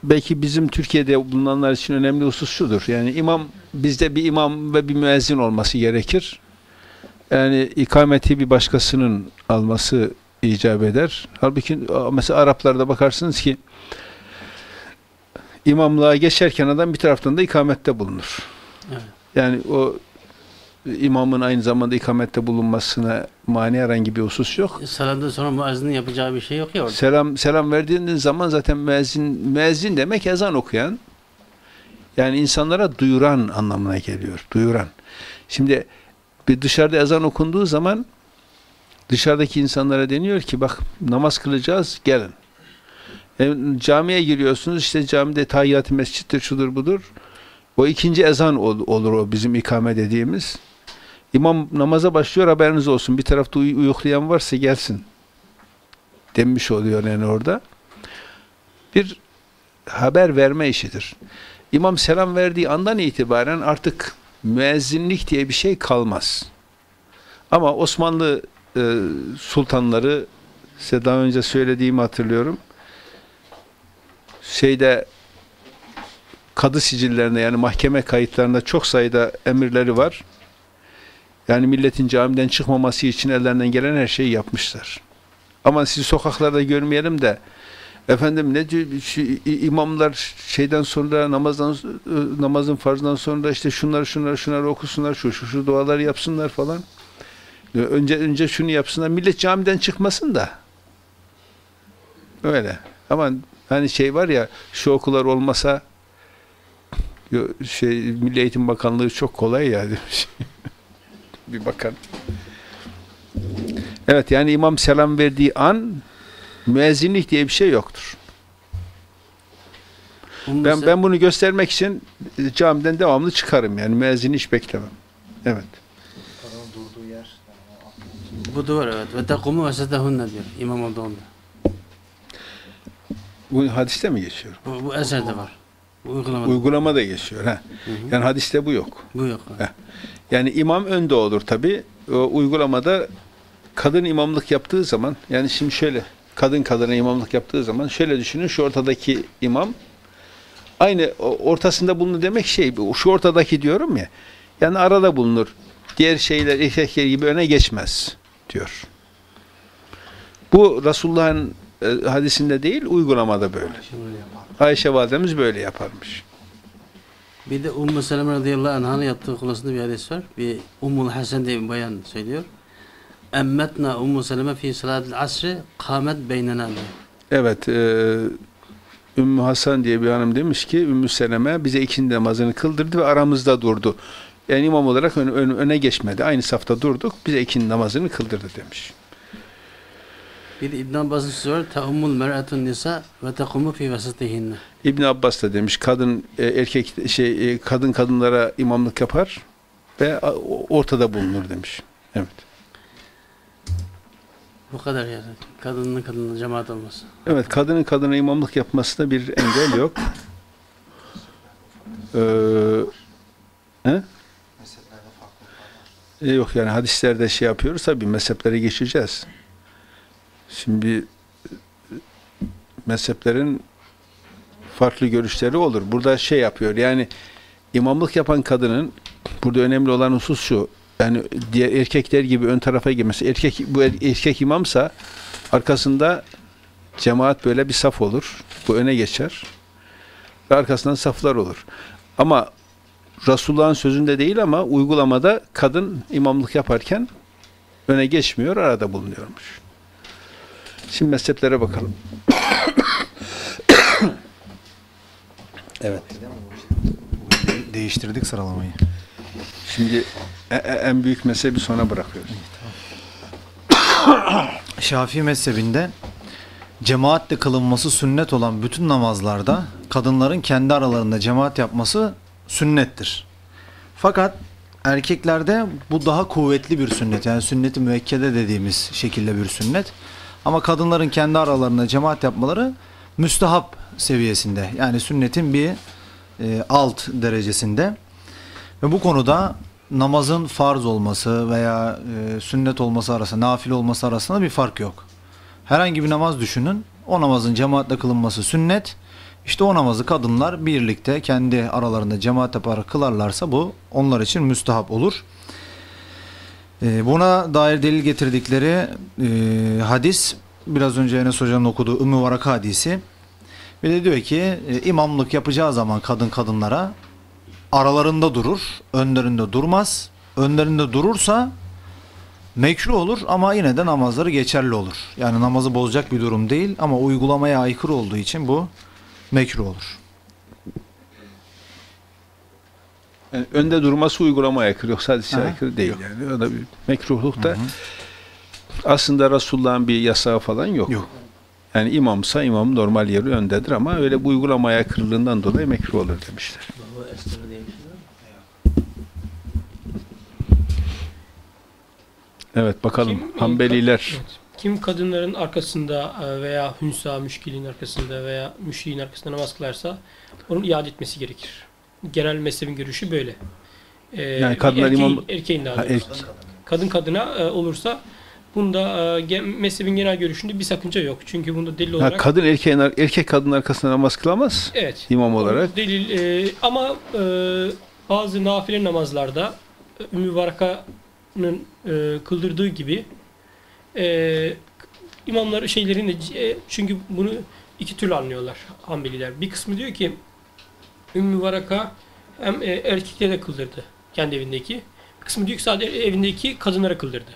belki bizim Türkiye'de bulunanlar için önemli husus şudur. Yani imam bizde bir imam ve bir müezzin olması gerekir. Yani ikameti bir başkasının alması icap eder. Halbuki mesela Araplarda bakarsınız ki imamlığa geçerken adam bir taraftan da ikamette bulunur. Evet. Yani o imamın aynı zamanda ikamette bulunmasına mani herhangi bir husus yok. Salamdan sonra muazzinin yapacağı bir şey yok ya orada. Selam selam verdiğiniz zaman zaten müezzin müezzin demek ezan okuyan. Yani insanlara duyuran anlamına geliyor. Duyuran. Şimdi bir dışarıda ezan okunduğu zaman dışarıdaki insanlara deniyor ki bak namaz kılacağız gelin. E, camiye giriyorsunuz işte camide tahiyyat-ı mescittir şudur budur. O ikinci ezan ol- olur o bizim ikame dediğimiz. İmam namaza başlıyor haberiniz olsun. Bir tarafta uy- uyuklayan varsa gelsin. Demiş oluyor yani orada. Bir haber verme işidir. İmam selam verdiği andan itibaren artık müezzinlik diye bir şey kalmaz. Ama Osmanlı e, sultanları size daha önce söylediğimi hatırlıyorum. Şeyde kadı sicillerinde yani mahkeme kayıtlarında çok sayıda emirleri var. Yani milletin camiden çıkmaması için ellerinden gelen her şeyi yapmışlar. Ama sizi sokaklarda görmeyelim de efendim ne diyor şu imamlar şeyden sonra namazdan namazın farzından sonra işte şunları şunları şunları okusunlar şu şu şu duaları yapsınlar falan. Önce önce şunu yapsınlar. Millet camiden çıkmasın da. Öyle. Ama hani şey var ya şu okullar olmasa şey Milli Eğitim Bakanlığı çok kolay ya demiş. *laughs* bir bakan. Evet yani imam selam verdiği an müezzinlik diye bir şey yoktur. Ummu Ben ben bunu göstermek için camiden devamlı çıkarım yani müezzini hiç beklemem. Evet. bu da var evet. Ve tekumu ve setehunne diyor imam olduğunda. Bu hadiste mi geçiyor? Bu, bu eserde var. Uygulamada. Uygulamada geçiyor. Ha. Hı hı. Yani hadiste bu yok. Bu yok. Heh. Yani imam önde olur tabi. Uygulamada kadın imamlık yaptığı zaman yani şimdi şöyle kadın kadına imamlık yaptığı zaman şöyle düşünün şu ortadaki imam aynı ortasında bulunur demek şey şu ortadaki diyorum ya yani arada bulunur. Diğer şeyler erkekler gibi öne geçmez diyor. Bu Resulullah'ın e, hadisinde değil uygulamada böyle. Ayşe validemiz böyle yaparmış. Bir de Ummu Seleme radıyallahu anh'ın yaptığı konusunda bir hadis var. Bir Ummul Hasan diye bir bayan söylüyor. Emmetna Ummu Seleme fi salatil asri kamet beynena diyor. Evet, e, Ümmü Hasan diye bir hanım demiş ki Ümmü Seleme bize ikindi namazını kıldırdı ve aramızda durdu. Yani imam olarak ön- ön- öne geçmedi. Aynı safta durduk. Bize ikindi namazını kıldırdı demiş. Bir de İbn Abbas'ın sözü var. Teummul mer'atun nisa ve tekumu fi vasatihinne. İbn Abbas da demiş kadın e, erkek şey e, kadın kadınlara imamlık yapar ve ortada bulunur demiş. Evet. Bu kadar yani. Kadının kadının cemaat olması. Evet, kadının kadına imamlık yapmasında bir engel yok. Ee, he? E, yok yani hadislerde şey yapıyoruz tabii mezheplere geçeceğiz. Şimdi e, mezheplerin farklı görüşleri olur. Burada şey yapıyor yani imamlık yapan kadının burada önemli olan husus şu. Yani diğer erkekler gibi ön tarafa girmesi. Erkek bu er- erkek imamsa arkasında cemaat böyle bir saf olur. Bu öne geçer. Ve arkasından saflar olur. Ama Resulullah'ın sözünde değil ama uygulamada kadın imamlık yaparken öne geçmiyor, arada bulunuyormuş. Şimdi mezheplere bakalım. *coughs* evet. Değiştirdik sıralamayı. Şimdi e- e- en büyük mezhebi sona bırakıyoruz. *coughs* Şafii mezhebinde cemaatle kılınması sünnet olan bütün namazlarda kadınların kendi aralarında cemaat yapması sünnettir. Fakat erkeklerde bu daha kuvvetli bir sünnet. Yani sünnet-i müekkede dediğimiz şekilde bir sünnet. Ama kadınların kendi aralarında cemaat yapmaları müstehap seviyesinde. Yani sünnetin bir e, alt derecesinde. Ve bu konuda namazın farz olması veya e, sünnet olması arasında, nafile olması arasında bir fark yok. Herhangi bir namaz düşünün. O namazın cemaatle kılınması sünnet. İşte o namazı kadınlar birlikte kendi aralarında cemaat yaparak kılarlarsa bu onlar için müstahap olur. E, buna dair delil getirdikleri e, hadis biraz önce Enes Hoca'nın okuduğu Ümmü Varaka hadisi. Bir de diyor ki e, imamlık yapacağı zaman kadın kadınlara aralarında durur, önlerinde durmaz. Önlerinde durursa mekruh olur ama yine de namazları geçerli olur. Yani namazı bozacak bir durum değil ama uygulamaya aykırı olduğu için bu mekruh olur. Yani önde durması uygulamaya aykırı yoksa hadise aykırı değil yani. O da bir mekruhluk da aslında Resulullah'ın bir yasağı falan yok. Yok. Yani imamsa imam normal yeri öndedir ama öyle bu uygulamaya aykırılığından dolayı mekruh olur demişler. Evet bakalım Kim, Hanbeliler Evet. Kim kadınların arkasında e, veya hünsa müşkilin arkasında veya müşriğin arkasında namaz kılarsa onun iade etmesi gerekir. Genel mezhebin görüşü böyle. E, Yani kadınlar erkeğin, imam- erkeğin daha Ha, erkek. Kadın kadına e, olursa bunda e, mezhebin genel görüşünde bir sakınca yok. Çünkü bunda delil ha, olarak kadın erkeğin erkek kadın arkasında namaz kılamaz evet. imam olarak. Delil e, ama e, bazı nafile namazlarda e, Ümmü Varaka'nın e, kıldırdığı gibi e, imamlar şeylerin de e, çünkü bunu iki türlü anlıyorlar Hanbeliler. Bir kısmı diyor ki Ümmü Varaka hem e, erkeklere de kıldırdı kendi evindeki. Bir kısmı diyor ki sadece evindeki kadınlara kıldırdı.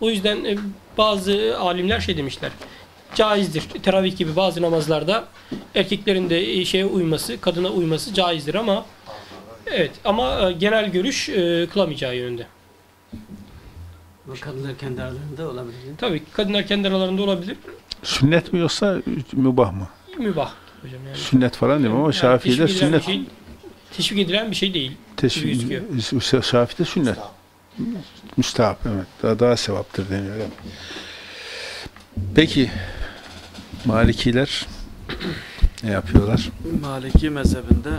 O yüzden e, bazı alimler şey demişler. Caizdir. Teravih gibi bazı namazlarda erkeklerin de e, şeye uyması, kadına uyması caizdir ama evet ama genel görüş kılamayacağı yönünde. Bu kadınlar kendi aralarında olabilir. Tabii kadınlar kendi aralarında olabilir. Sünnet mi yoksa mübah mı? Mübah hocam yani. Sünnet falan diyeyim ama Yani Şafii'de edilen sünnet şey, teşvik edilen bir şey değil. teşvik. Şafii'de sünnet. Müstahap evet. Daha, daha sevaptır deniyor. evet. Peki Malikiler ne yapıyorlar? Maliki mezhebinde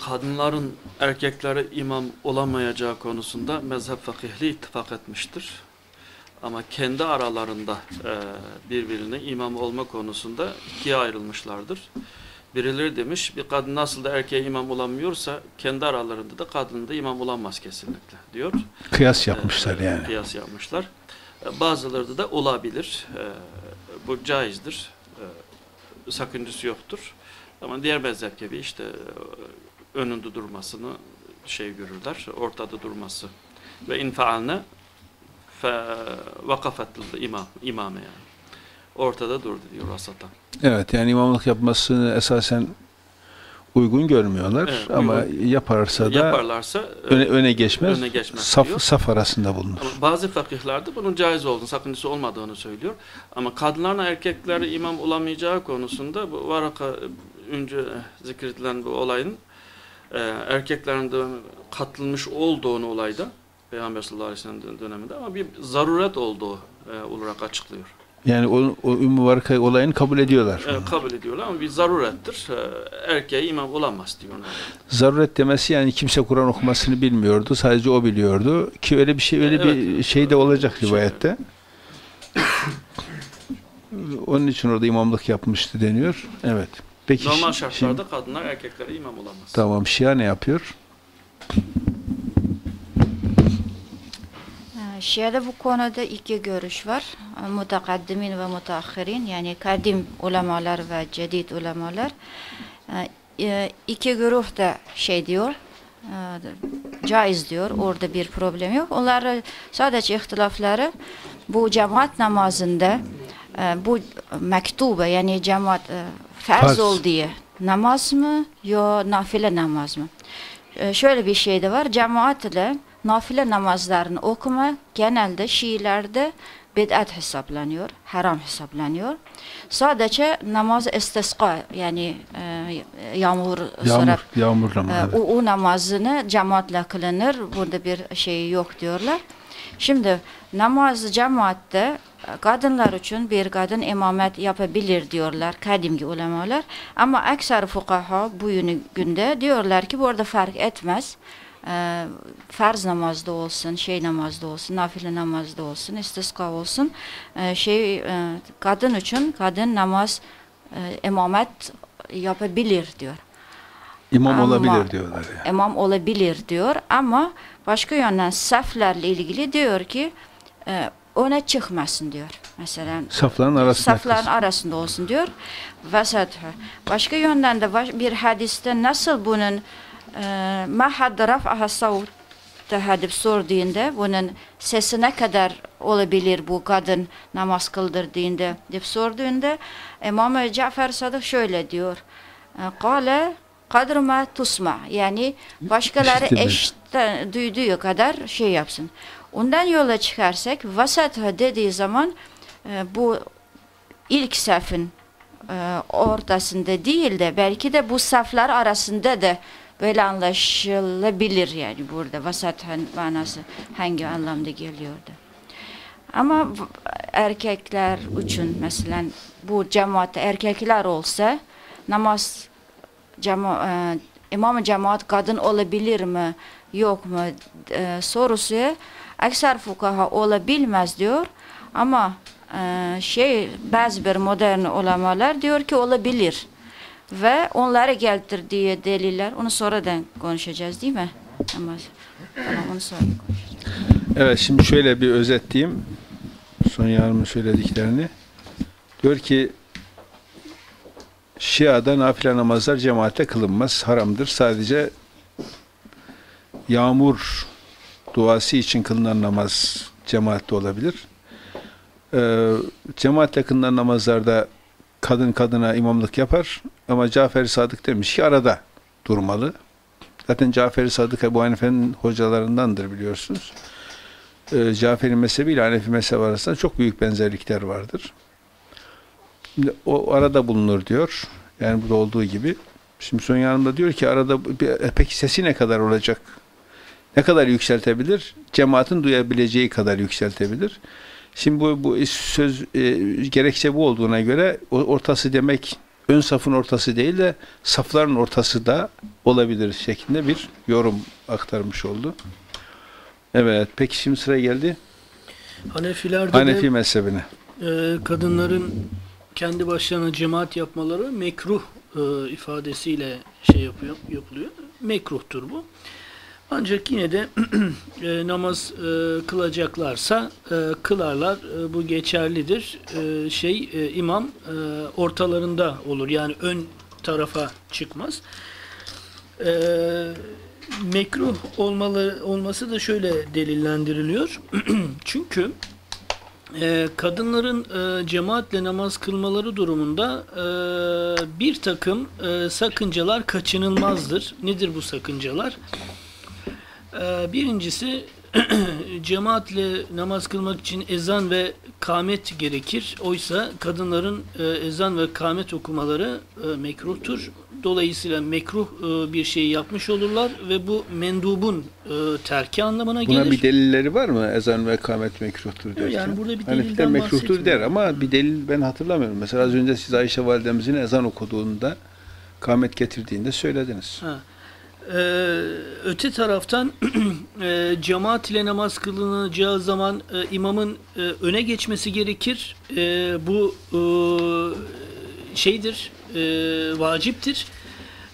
kadınların erkeklere imam olamayacağı konusunda mezhep fakihli ittifak etmiştir. Ama kendi aralarında e, birbirine imam olma konusunda ikiye ayrılmışlardır. Birileri demiş bir kadın nasıl da erkeğe imam olamıyorsa kendi aralarında da kadın da imam olamaz kesinlikle diyor. Kıyas yapmışlar Ee, yani. Kıyas yapmışlar. Ee, Bazıları da olabilir. Ee, Bu caizdir. Ee, Sakıncası yoktur. Ama diğer mezhep gibi işte e, önünde durmasını şey görürler. Ortada durması. Ve infaalne vakafetil imam, imame yani. Ortada durdu diyor asata. Evet yani imamlık yapmasını esasen uygun görmüyorlar Evet, ama yaparsa da Yaparlarsa e, öne, öne geçmez. öne geçmez saf, diyor. saf arasında bulunur. Ama bazı fakihler de bunun caiz olduğunu, sakıncası olmadığını söylüyor. Ama kadınlarla erkekler imam olamayacağı konusunda bu Varaka önce zikredilen bu olayın e, erkeklerin de katılmış olduğunu olayda Peygamber sallallahu aleyhi ve sellem döneminde ama bir zaruret olduğu e, olarak açıklıyor. Yani o, o Ümmü Varka olayını kabul ediyorlar. E, kabul ediyorlar ama bir zarurettir. E, erkeğe imam olamaz diyorlar. Zaruret demesi yani kimse Kur'an okumasını bilmiyordu. Sadece o biliyordu. Ki öyle bir şey öyle bir Evet. şey de olacak Şey- rivayette. Onun için orada imamlık yapmıştı deniyor. Evet. Peki Normal şartlarda şimdi- kadınlar erkeklere imam olamaz. tamam Şia ne yapıyor? Ee, Şia'da bu konuda iki görüş var. Mutakaddimin ve mutaakhirin yani kadim ulemalar ve cedid ulemalar. Ee, e, iki grup da şey diyor, e, caiz diyor. Orada bir problem yok. Onlar sadece ihtilafları bu cemaat namazında e, bu mektube yani cemaat farz, olduğu namaz mı ya nafile namaz mı? Şöyle bir şey de var. Cemaat ile nafile namazlarını okuma genelde Şiilerde bid'at hesaplanıyor, haram hesaplanıyor. Sadece namaz istisqa yani e, yağmur, Yağmur, yağmurla mı? Ee, Evet. o, o namazını cemaatle kılınır. Burada bir şey yok diyorlar. Şimdi namaz cemaatte e, kadınlar için bir kadın imamet yapabilir diyorlar kadimki ulemalar. Ama ekser fukaha bu günde diyorlar ki bu arada fark etmez. Ee, farz namazda olsun, şey namazda olsun, nafile namazda olsun, istisqa olsun. Ee, şey e, kadın için kadın namaz e, imamet yapabilir diyor İmam Ama- olabilir diyorlar yani. imam olabilir diyor ama başka yönden saflarla ilgili diyor ki e, öne çıkmasın diyor. Mesela Safların arasında. safların kız. arasında olsun diyor. Vasat. Başka yönden de baş- bir hadiste nasıl bunun e, ma hadde raf'aha savt hadip sorduğunda bunun sesi ne kadar olabilir bu kadın namaz kıldırdığında deyip sorduğunda İmam Cafer Sadık şöyle diyor. E, Kale kadrıma tusma. Yani başkaları İşitme. eşit duyduğu kadar şey yapsın. Ondan yola çıkarsak vasat dediği zaman e, bu ilk safın e, ortasında değil de belki de bu saflar arasında da böyle anlaşılabilir yani burada. Vasat manası hangi anlamda geliyordu. Ama erkekler için mesela bu cemaatte erkekler olsa namaz cema, e, imam cemaat kadın olabilir mi yok mu e, sorusu ekser fukaha olabilmez diyor. Ama e, şey bazı bir modern ulamalar diyor ki olabilir ve onları getirdiği deliller onu sonradan konuşacağız değil mi? Ama onu sonra konuşacağız. Evet şimdi şöyle bir özetleyeyim. Sonya Hanım'ın söylediklerini. Diyor ki Şia'da nafile namazlar cemaatle kılınmaz. Haramdır. Sadece yağmur duası için kılınan namaz cemaatle olabilir. Ee, cemaatle kılınan namazlarda kadın kadına imamlık yapar. Ama Cafer Sadık demiş ki arada durmalı. Zaten Cafer Sadık Ebu Hanife'nin hocalarındandır biliyorsunuz e, Cafer'in mezhebi ile Hanefi mezhebi arasında çok büyük benzerlikler vardır. Şimdi o arada bulunur diyor. Yani burada olduğu gibi. Şimdi Sonya Hanım da diyor ki arada bir- e, peki sesi ne kadar olacak? Ne kadar yükseltebilir? Cemaatin duyabileceği kadar yükseltebilir. Şimdi bu, bu söz e, gerekçe bu olduğuna göre ortası demek ön safın ortası değil de safların ortası da olabilir şeklinde bir yorum aktarmış oldu. Evet. Peki şimdi sıra geldi Hanefilerde Hanefi de mezhebine. e, kadınların kendi başlarına cemaat yapmaları mekruh e, ifadesiyle şey yapıyor, yapılıyor. Mekruhtur bu. Ancak yine de *clears throat* e, namaz e, kılacaklarsa e, kılarlar. E, bu geçerlidir. E, şey e, imam e, ortalarında olur. Yani ön tarafa çıkmaz. E, mekruh olmalı olması da şöyle delillendiriliyor. *clears throat* Çünkü e, kadınların e, cemaatle namaz kılmaları durumunda e, bir takım e, sakıncalar kaçınılmazdır. Nedir bu sakıncalar? E, birincisi *clears throat* cemaatle namaz kılmak için ezan ve kamet gerekir. Oysa kadınların e, ezan ve kamet okumaları e, mekruhtur. Dolayısıyla mekruh e, bir şey yapmış olurlar ve bu mendubun terki anlamına gelir. Buna bir delilleri var mı? Ezan ve kamet mekruhtur derken. Yani burada bir Hanefiler delilden mekruhtur bahsetmiyor. der ama bir delil ben hatırlamıyorum. Mesela az önce siz Ayşe validemizin ezan okuduğunda kamet getirdiğinde söylediniz. Ha. Ee, öte taraftan *clears throat* e, cemaat ile namaz kılınacağı zaman e, imamın e, öne geçmesi gerekir. E, bu e, şeydir, e, vaciptir.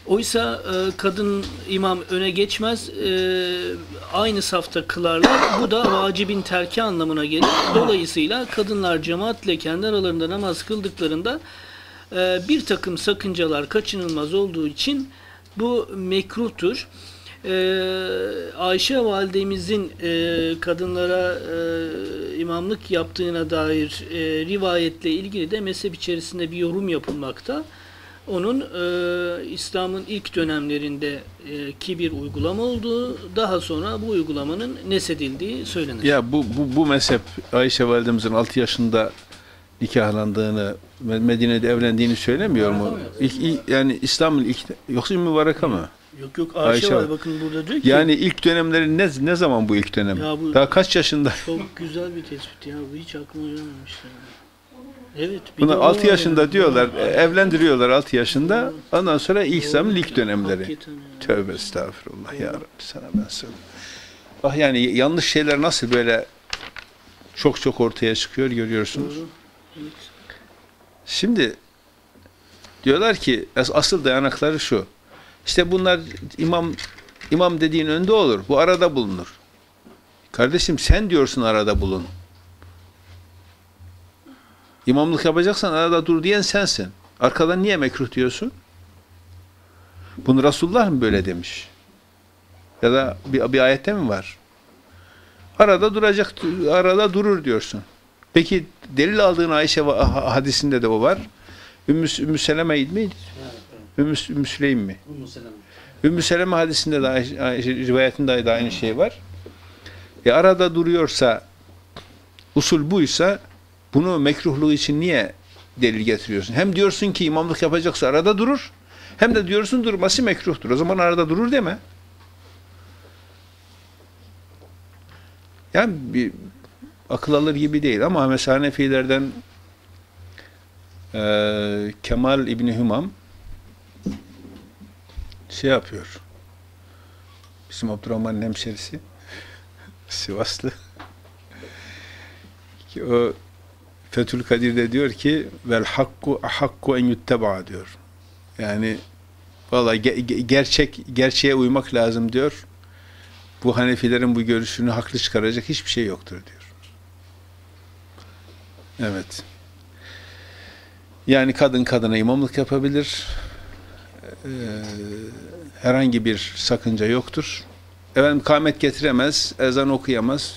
Oysa e, kadın imam öne geçmez, e, aynı safta kılarlar. Bu da vacibin terki anlamına gelir. Dolayısıyla kadınlar cemaatle kendi aralarında namaz kıldıklarında e, bir takım sakıncalar kaçınılmaz olduğu için bu mekruhtur. Ee, Ayşe validemizin e, kadınlara e, imamlık yaptığına dair e, rivayetle ilgili de mezhep içerisinde bir yorum yapılmakta. Onun e, İslam'ın ilk dönemlerinde e, ki bir uygulama olduğu, daha sonra bu uygulamanın nesedildiği söylenir. Ya bu, bu, bu mezhep Ayşe validemizin 6 yaşında nikahlandığını, Med- Medine'de evlendiğini söylemiyor mu? İlk, ilk- yani İslam'ın ilk, yoksa mübareka mı? Yok yok Ayşe, Ayşe var var. bakın burada diyor ki Yani ilk dönemleri ne, ne zaman bu ilk dönem? Ya bu- Daha kaç yaşında? *laughs* çok güzel bir tespit ya bu hiç aklıma gelmemişti. Evet. bir Bunlar de o 6 var yaşında yani. diyorlar, e, evlendiriyorlar 6 yaşında. Ondan sonra İslam'ın ilk dönemleri. Hakikaten ya. Tövbe estağfurullah ya Rabbi sana ben söyleyeyim. Bak yani yanlış şeyler nasıl böyle çok çok ortaya çıkıyor görüyorsunuz. Doğru. Şimdi diyorlar ki as- asıl dayanakları şu. İşte bunlar imam imam dediğin önde olur. Bu arada bulunur. Kardeşim sen diyorsun arada bulun. İmamlık yapacaksan arada dur diyen sensin. Arkadan niye mekruh diyorsun? Bunu Resulullah mı böyle demiş? Ya da bir, bir ayette mi var? Arada duracak, arada durur diyorsun. Peki delil aldığın Ayşe hadisinde de o var. Ümmü, Ümmü Seleme miydi? Ümmü, Ümmü Süleym mi? Seleme. Ümmü Seleme hadisinde de Ayşe- rivayetinde de aynı şey var. E arada duruyorsa usul buysa bunu mekruhluğu için niye delil getiriyorsun? Hem diyorsun ki imamlık yapacaksa arada durur. Hem de diyorsun durması mekruhtur. O zaman arada durur deme. Yani bir akıl alır gibi değil ama mesela Hanefilerden eee Kemal İbni Hümam şey yapıyor. Bizim Abdurrahman'ın hemşerisi *laughs* Sivaslı. Ki o Fethül Kadir'de diyor ki vel hakku ahakku en yutteba diyor. Yani vallahi ge- ge- gerçek gerçeğe uymak lazım diyor. Bu Hanefilerin bu görüşünü haklı çıkaracak hiçbir şey yoktur diyor. Evet. Yani kadın kadına imamlık yapabilir. Ee, herhangi bir sakınca yoktur. Efendim kâmet getiremez, ezan okuyamaz.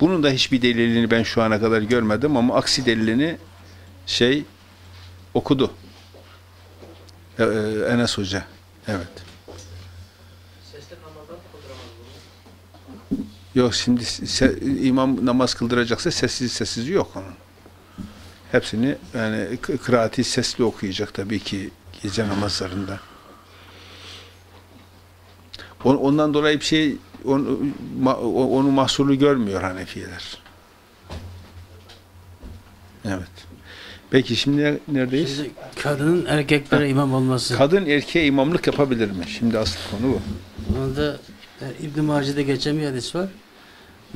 Bunun da hiçbir delilini ben şu ana kadar görmedim ama aksi delilini şey okudu. Ee, Enes Hoca. Evet. Yok şimdi se- imam namaz kıldıracaksa sessiz sessiz yok onun. Hepsini yani kı- kıraati sesli okuyacak tabii ki gece namazlarında. On- Ondan dolayı bir şey onu, onu mahsuru görmüyor Hanefiler. Evet. Peki şimdi ne- neredeyiz? Şimdi kadının erkeklere imam olması. Kadın erkeğe imamlık yapabilir mi? Şimdi asıl konu bu. Orada e, İbn-i Mace'de geçen bir hadis var.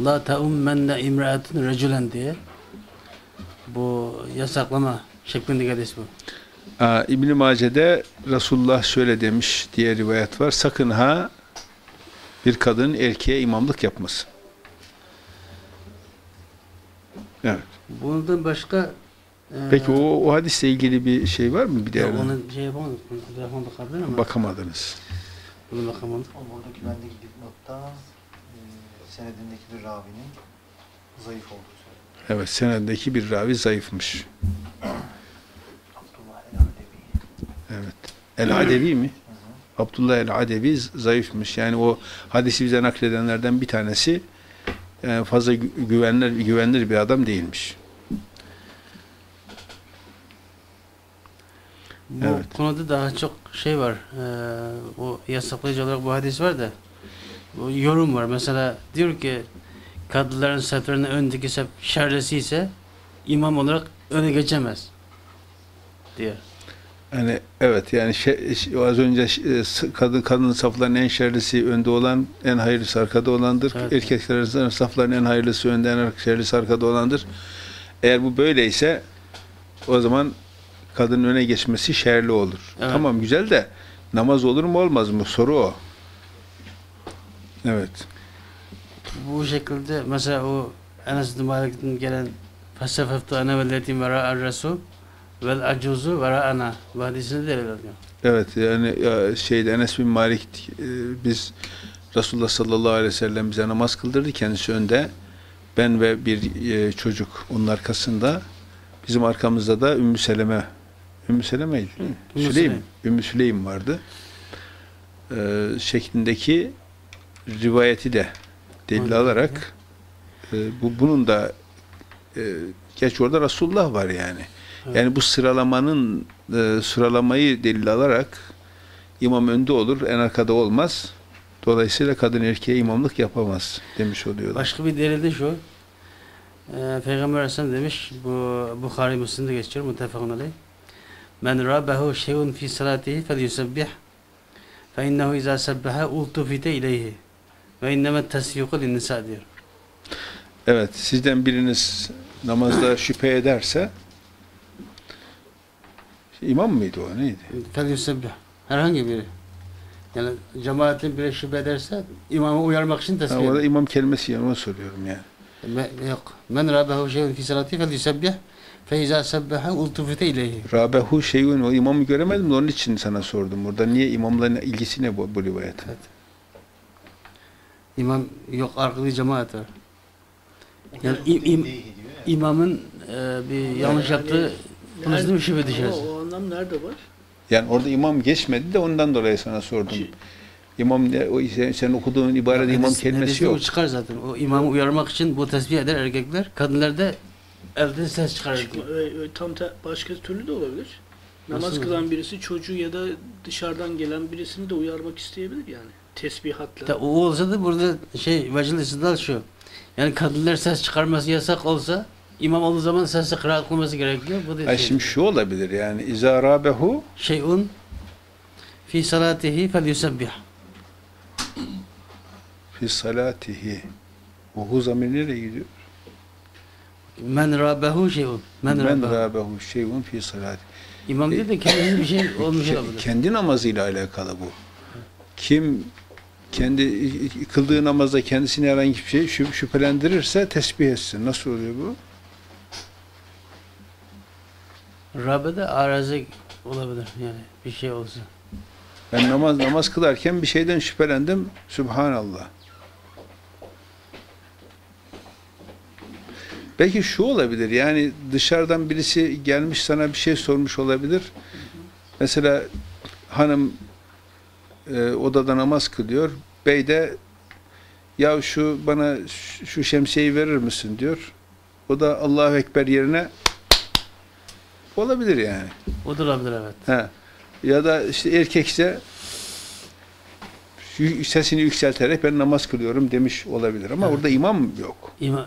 La taummenne imraatun reculen diye. Bu yasaklama şeklindeki hadis bu. Aa, İbn-i Mace'de Resulullah şöyle demiş diye rivayet var. Sakın ha bir kadın erkeğe imamlık yapmasın. Evet. Bundan başka e, Peki o, o hadisle ilgili bir şey var mı? Bir ya değerli? onu şey yapamadık. Telefon bakabilir ama Bakamadınız. bunu bakamadık. O buradaki bendeki dipnotta e, senedindeki bir ravinin zayıf olduğu. Evet, senedeki bir ravi zayıfmış. Evet. El-Adevi mi? Abdullah el-Adevi z- zayıfmış. Yani o hadisi bize nakledenlerden bir tanesi yani fazla gü- güvenilir, güvenilir bir adam değilmiş. Bu Evet. konuda daha çok şey var. E, o yasaklayıcı olarak bu hadis var da bu yorum var. Mesela diyor ki kadınların saflarının öndeki saf şerlesi ise imam olarak öne geçemez diyor. Yani evet yani şey, az önce e, kadın kadın safların en şerlisi önde olan, en hayırlısı arkada olandır. Evet. Erkekler arasında safların en hayırlısı önde, en şerlisi arkada olandır. Eğer bu böyleyse o zaman kadının öne geçmesi şerli olur. Evet. Tamam güzel de namaz olur mu olmaz mı? Soru o. Evet. Bu şekilde mesela o Enes Malik'ten gelen Fesefeftu ene velletim vera ar resul vel acuzu vera ana bu hadisini de öyle diyor. Evet yani ya şeyde Enes bin Malik e, biz Resulullah sallallahu aleyhi ve sellem bize namaz kıldırdı kendisi önde. Ben ve bir e, çocuk onun arkasında. Bizim arkamızda da Ümmü Seleme Ümmü Seleme'ydi değil mi? Ümmü Süleym. Süleym. Ümmü Süleym vardı. E, şeklindeki rivayeti de delil alarak e, bu bunun da e, geç orada Resulullah var yani. Evet. Yani bu sıralamanın e, sıralamayı delil alarak imam önde olur, en arkada olmaz. Dolayısıyla kadın erkeğe imamlık yapamaz demiş oluyorlar. Başka bir delil de şu. E, Peygamber Aleyhisselam demiş bu Bukhari Müslim'de geçiyor muttefakun aleyh. Men rabehu şeyun fi salatihi fel yusebbih fe innehu izâ sebbeha ultufite ileyhi ve inneme tesyuku linnisa diyor. Evet, sizden biriniz namazda şüphe ederse imam mıydı o neydi? Fel yusebbih. Herhangi biri. Yani cemaatin biri şüphe ederse imamı uyarmak için tesbih orada imam kelimesi yani onu soruyorum yani. Me- yok. Men rabehu şeyun fi salatihi fel yusebbih fe izâ sebbeha ultufite ileyhi. Rabehu şeyun o imamı göremedim de onun için sana sordum. Burada niye imamla ne- ilgisi ne bu, bu rivayet? Evet. İmam yok arkada cemaat var. Yani im, im, Değil imamın e, bir yanlış yaptığı konusunda bir şüphe Ama düşeriz. o anlam nerede var? Yani orada imam geçmedi de ondan dolayı sana sordum. İmam ne, o sen, sen okuduğun ibarede imam kelimesi yok. O çıkar zaten. O imamı uyarmak için bu tesbih eder erkekler. Kadınlar da evde ses çıkarır Çıkma- tam te- başka türlü de olabilir. Namaz Nasıl kılan birisi çocuğu ya da dışarıdan gelen birisini de uyarmak isteyebilir yani. Tesbihatla. Da o olsa da burada şey vecil istidal şu. Yani kadınlar ses çıkarması yasak olsa imam olduğu zaman sesle kıraat kılması gerekiyor. Bu da Ay şey, şimdi şu olabilir yani izâ râbehu şeyun fi salatihi fel yusebbih. fi salatihi. Bu hu zamiri nereye gidiyor? Men rabehu şeyun. Men, Men rabehu. şeyun fi salati. İmam diyor da kendisi bir şey olmuş Ke- olabilir. kendi namazıyla alakalı bu. Kim kendi kıldığı namazda kendisine herhangi bir şey şüp- şüphelendirirse tesbih etsin. Nasıl oluyor bu? Rabe de arazi olabilir yani bir şey olsa. Ben namaz namaz kılarken bir şeyden şüphelendim. Subhanallah. Belki şu olabilir. Yani dışarıdan birisi gelmiş sana bir şey sormuş olabilir. Mesela hanım e, odada namaz kılıyor. Bey de ya şu bana şu- şemsiyeyi verir misin diyor. O da Allahu Ekber yerine olabilir yani. O da olabilir evet. Ha. Ya da işte erkekse sesini yükselterek ben namaz kılıyorum demiş olabilir ama Evet. orada imam yok. İma,